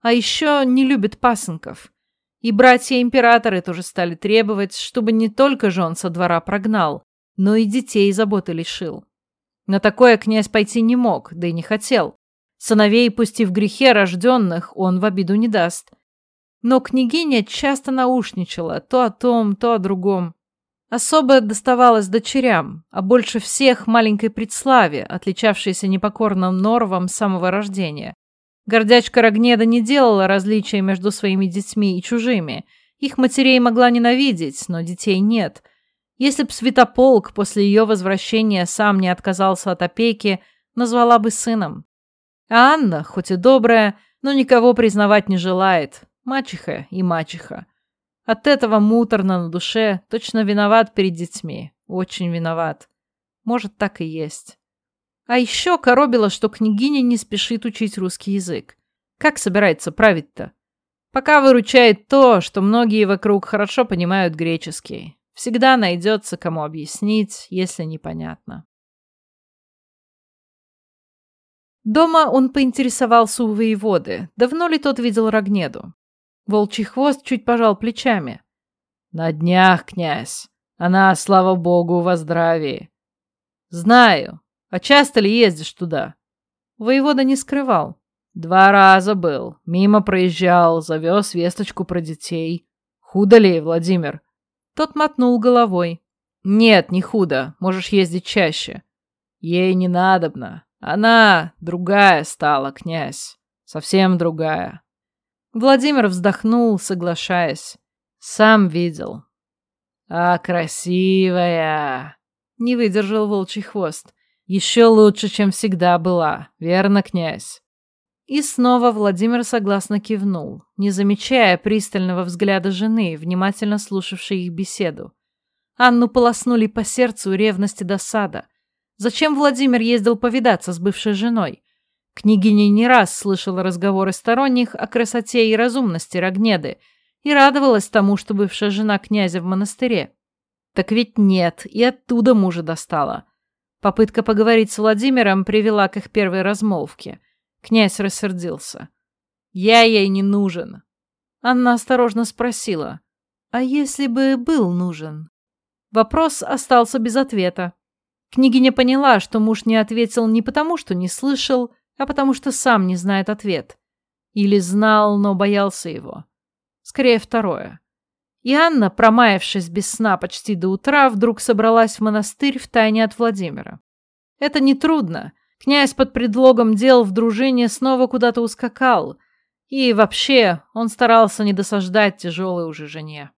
А еще не любит пасынков. И братья-императоры тоже стали требовать, чтобы не только жен со двора прогнал, но и детей заботы лишил. На такое князь пойти не мог, да и не хотел. Сыновей, пусть и в грехе рожденных, он в обиду не даст. Но княгиня часто наушничала то о том, то о другом. Особо доставалось дочерям, а больше всех маленькой предславе, отличавшейся непокорным норвом с самого рождения. Гордячка Рогнеда не делала различия между своими детьми и чужими. Их матерей могла ненавидеть, но детей нет. Если б Святополк после ее возвращения сам не отказался от опеки, назвала бы сыном. А Анна, хоть и добрая, но никого признавать не желает. Мачеха и мачеха. От этого муторно на душе, точно виноват перед детьми. Очень виноват. Может, так и есть. А еще коробило, что княгиня не спешит учить русский язык. Как собирается править-то? Пока выручает то, что многие вокруг хорошо понимают греческий. Всегда найдется, кому объяснить, если непонятно. Дома он поинтересовался у воеводы, давно ли тот видел Рогнеду. Волчий хвост чуть пожал плечами. «На днях, князь. Она, слава богу, во здравии». «Знаю. А часто ли ездишь туда?» Воевода не скрывал. «Два раза был. Мимо проезжал, завез весточку про детей. Худо ли, Владимир?» Тот мотнул головой. «Нет, не худо. Можешь ездить чаще. Ей не надобно. Она другая стала, князь. Совсем другая. Владимир вздохнул, соглашаясь. Сам видел. А красивая. Не выдержал волчий хвост. Еще лучше, чем всегда была. Верно, князь? И снова Владимир согласно кивнул, не замечая пристального взгляда жены, внимательно слушавшей их беседу. Анну полоснули по сердцу ревность и досада. Зачем Владимир ездил повидаться с бывшей женой? Княгиня не раз слышала разговоры сторонних о красоте и разумности Рогнеды и радовалась тому, что бывшая жена князя в монастыре. Так ведь нет, и оттуда мужа достала. Попытка поговорить с Владимиром привела к их первой размолвке. Князь рассердился. «Я ей не нужен». Анна осторожно спросила. «А если бы был нужен?» Вопрос остался без ответа. Княгиня поняла, что муж не ответил не потому, что не слышал, а потому что сам не знает ответ. Или знал, но боялся его. Скорее второе. И Анна, промаявшись без сна почти до утра, вдруг собралась в монастырь втайне от Владимира. Это нетрудно. Князь под предлогом дел в дружине снова куда-то ускакал. И вообще, он старался не досаждать тяжелой уже жене.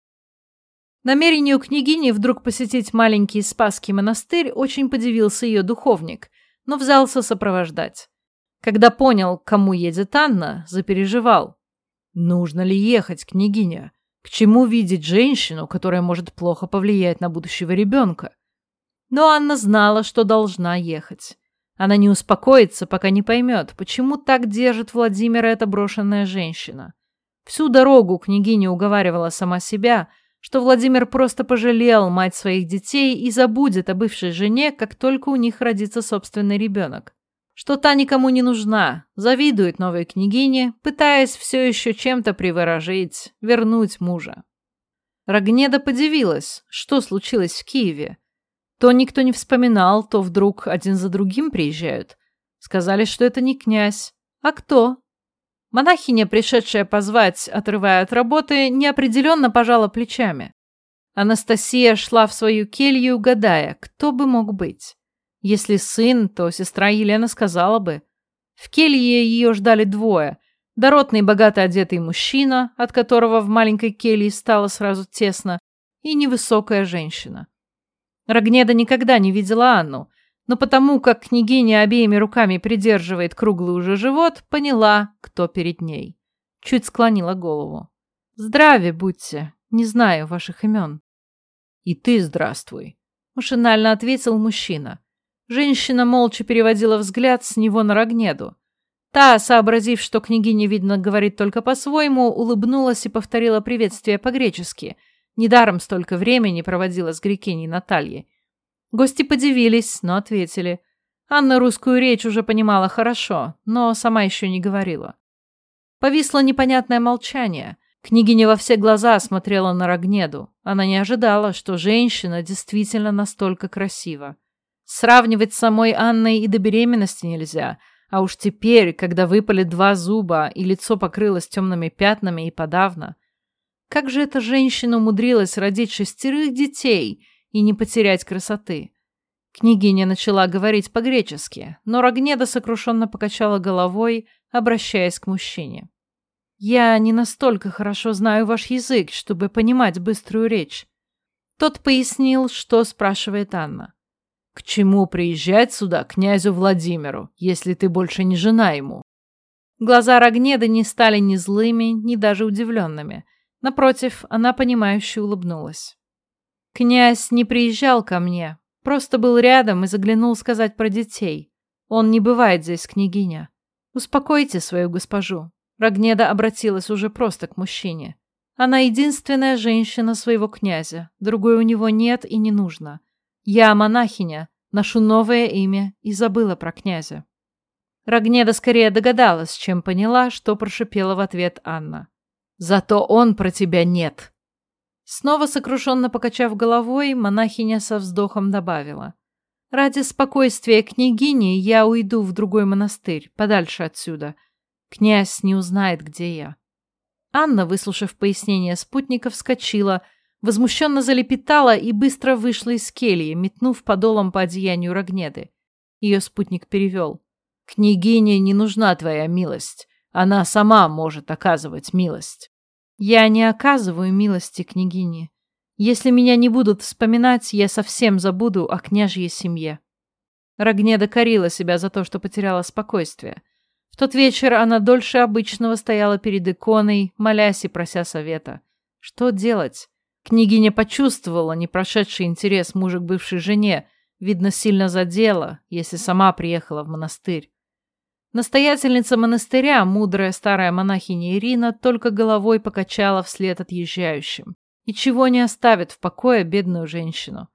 Намерению княгини вдруг посетить маленький Спасский монастырь очень подивился ее духовник, но взялся сопровождать. Когда понял, кому едет Анна, запереживал. Нужно ли ехать, княгиня? К чему видеть женщину, которая может плохо повлиять на будущего ребенка? Но Анна знала, что должна ехать. Она не успокоится, пока не поймет, почему так держит Владимира эта брошенная женщина. Всю дорогу княгиня уговаривала сама себя, что Владимир просто пожалел мать своих детей и забудет о бывшей жене, как только у них родится собственный ребенок. Что та никому не нужна, завидует новой княгине, пытаясь все еще чем-то приворожить, вернуть мужа. Рогнеда подивилась, что случилось в Киеве. То никто не вспоминал, то вдруг один за другим приезжают. Сказали, что это не князь. А кто? Монахиня, пришедшая позвать, отрывая от работы, неопределенно пожала плечами. Анастасия шла в свою келью, гадая, кто бы мог быть. Если сын, то сестра Елена сказала бы. В келье ее ждали двое. Доротный богато одетый мужчина, от которого в маленькой келье стало сразу тесно, и невысокая женщина. Рогнеда никогда не видела Анну, но потому как княгиня обеими руками придерживает круглый уже живот, поняла, кто перед ней. Чуть склонила голову. «Здравия будьте, не знаю ваших имен». «И ты здравствуй», — машинально ответил мужчина. Женщина молча переводила взгляд с него на Рогнеду. Та, сообразив, что княгиня, видно, говорит только по-своему, улыбнулась и повторила приветствие по-гречески. Недаром столько времени проводила с грекиней Натальей. Гости подивились, но ответили. Анна русскую речь уже понимала хорошо, но сама еще не говорила. Повисло непонятное молчание. Княгиня во все глаза смотрела на Рогнеду. Она не ожидала, что женщина действительно настолько красива. Сравнивать с самой Анной и до беременности нельзя, а уж теперь, когда выпали два зуба и лицо покрылось темными пятнами и подавно. Как же эта женщина умудрилась родить шестерых детей и не потерять красоты. Княгиня начала говорить по-гречески, но Рогнеда сокрушенно покачала головой, обращаясь к мужчине. «Я не настолько хорошо знаю ваш язык, чтобы понимать быструю речь». Тот пояснил, что спрашивает Анна. «К чему приезжать сюда князю Владимиру, если ты больше не жена ему?» Глаза Рогнеды не стали ни злыми, ни даже удивленными. Напротив, она понимающе улыбнулась. Князь не приезжал ко мне, просто был рядом и заглянул сказать про детей. Он не бывает здесь, княгиня. Успокойте свою госпожу. Рогнеда обратилась уже просто к мужчине. Она единственная женщина своего князя, другой у него нет и не нужно. Я монахиня, ношу новое имя и забыла про князя. Рогнеда скорее догадалась, чем поняла, что прошипела в ответ Анна. «Зато он про тебя нет», Снова сокрушенно покачав головой, монахиня со вздохом добавила. «Ради спокойствия княгини я уйду в другой монастырь, подальше отсюда. Князь не узнает, где я». Анна, выслушав пояснение спутника, вскочила, возмущенно залепетала и быстро вышла из кельи, метнув подолом по одеянию Рогнеды. Ее спутник перевел. «Княгине не нужна твоя милость. Она сама может оказывать милость». Я не оказываю милости княгине. Если меня не будут вспоминать, я совсем забуду о княжьей семье. Рогнеда корила себя за то, что потеряла спокойствие. В тот вечер она дольше обычного стояла перед иконой, молясь и прося совета. Что делать? Княгиня почувствовала непрошедший интерес мужа к бывшей жене, видно, сильно задела, если сама приехала в монастырь. Настоятельница монастыря, мудрая старая монахиня Ирина, только головой покачала вслед отъезжающим. И чего не оставит в покое бедную женщину.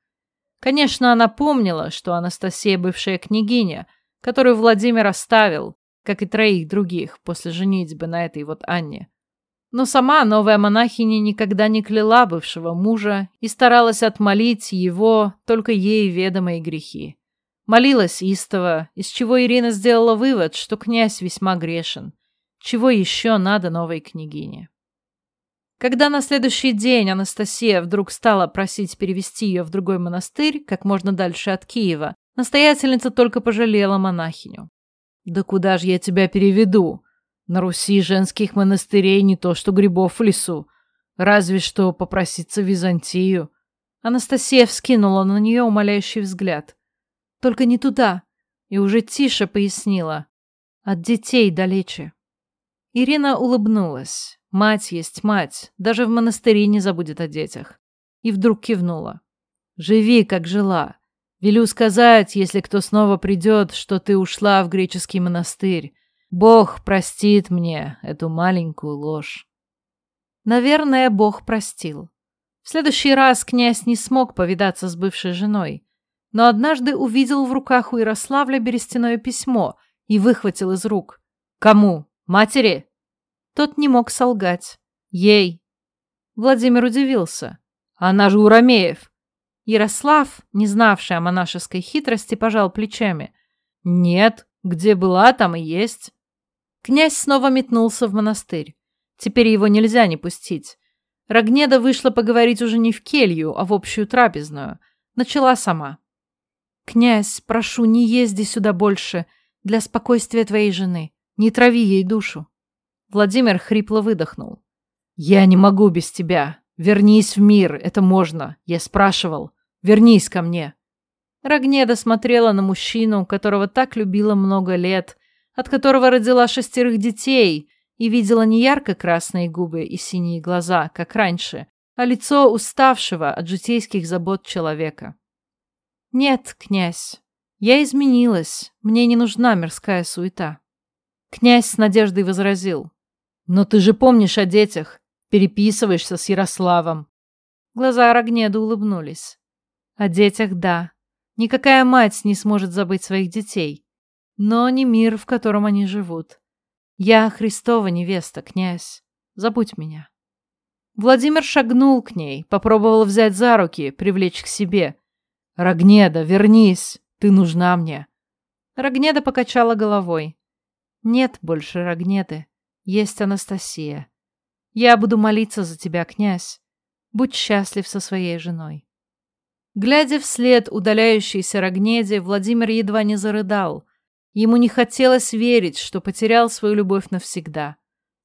Конечно, она помнила, что Анастасия бывшая княгиня, которую Владимир оставил, как и троих других, после женитьбы на этой вот Анне. Но сама новая монахиня никогда не кляла бывшего мужа и старалась отмолить его только ей ведомые грехи. Молилась истово, из чего Ирина сделала вывод, что князь весьма грешен. Чего еще надо новой княгине? Когда на следующий день Анастасия вдруг стала просить перевести ее в другой монастырь, как можно дальше от Киева, настоятельница только пожалела монахиню. «Да куда же я тебя переведу? На Руси женских монастырей не то что грибов в лесу. Разве что попроситься в Византию». Анастасия вскинула на нее умоляющий взгляд. Только не туда. И уже тише пояснила. От детей далече. Ирина улыбнулась. Мать есть мать. Даже в монастыре не забудет о детях. И вдруг кивнула. Живи, как жила. Велю сказать, если кто снова придет, что ты ушла в греческий монастырь. Бог простит мне эту маленькую ложь. Наверное, Бог простил. В следующий раз князь не смог повидаться с бывшей женой, но однажды увидел в руках у Ярославля берестяное письмо и выхватил из рук. «Кому? Матери?» Тот не мог солгать. «Ей». Владимир удивился. «Она же Урамеев». Ярослав, не знавший о монашеской хитрости, пожал плечами. «Нет, где была, там и есть». Князь снова метнулся в монастырь. Теперь его нельзя не пустить. Рогнеда вышла поговорить уже не в келью, а в общую трапезную. Начала сама. «Князь, прошу, не езди сюда больше. Для спокойствия твоей жены. Не трави ей душу». Владимир хрипло выдохнул. «Я не могу без тебя. Вернись в мир, это можно. Я спрашивал. Вернись ко мне. Рогнеда смотрела на мужчину, которого так любила много лет, от которого родила шестерых детей, и видела не ярко-красные губы и синие глаза, как раньше, а лицо уставшего от житейских забот человека. «Нет, князь, я изменилась, мне не нужна мирская суета». Князь с надеждой возразил. «Но ты же помнишь о детях, переписываешься с Ярославом». Глаза Рогнеды улыбнулись. О детях – да. Никакая мать не сможет забыть своих детей. Но не мир, в котором они живут. Я Христова невеста, князь. Забудь меня. Владимир шагнул к ней, попробовал взять за руки, привлечь к себе. «Рогнеда, вернись! Ты нужна мне!» Рогнеда покачала головой. «Нет больше Рогнеды. Есть Анастасия. Я буду молиться за тебя, князь. Будь счастлив со своей женой». Глядя вслед удаляющейся Рогнеде, Владимир едва не зарыдал. Ему не хотелось верить, что потерял свою любовь навсегда.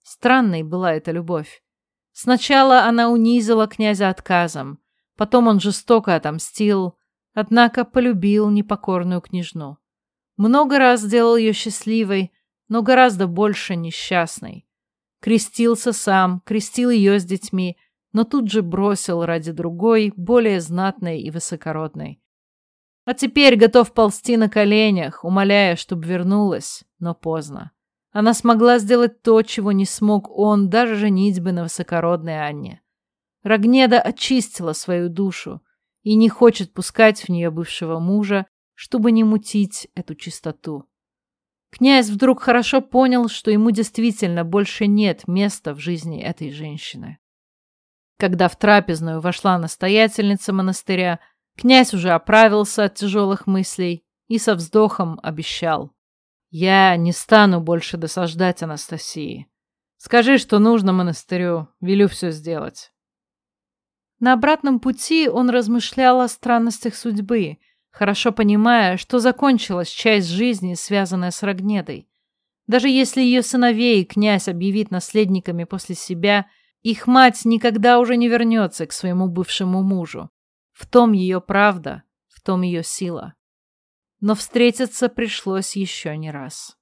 Странной была эта любовь. Сначала она унизила князя отказом, потом он жестоко отомстил, однако полюбил непокорную княжну. Много раз делал ее счастливой, но гораздо больше несчастной. Крестился сам, крестил ее с детьми, но тут же бросил ради другой, более знатной и высокородной. А теперь готов ползти на коленях, умоляя, чтобы вернулась, но поздно. Она смогла сделать то, чего не смог он, даже женитьбы на высокородной Анне. Рогнеда очистила свою душу и не хочет пускать в нее бывшего мужа, чтобы не мутить эту чистоту. Князь вдруг хорошо понял, что ему действительно больше нет места в жизни этой женщины. Когда в трапезную вошла настоятельница монастыря, князь уже оправился от тяжелых мыслей и со вздохом обещал. «Я не стану больше досаждать Анастасии. Скажи, что нужно монастырю, велю все сделать». На обратном пути он размышлял о странностях судьбы, хорошо понимая, что закончилась часть жизни, связанная с Рогнедой. Даже если ее сыновей князь объявит наследниками после себя – их мать никогда уже не вернется к своему бывшему мужу. В том ее правда, в том ее сила. Но встретиться пришлось еще не раз.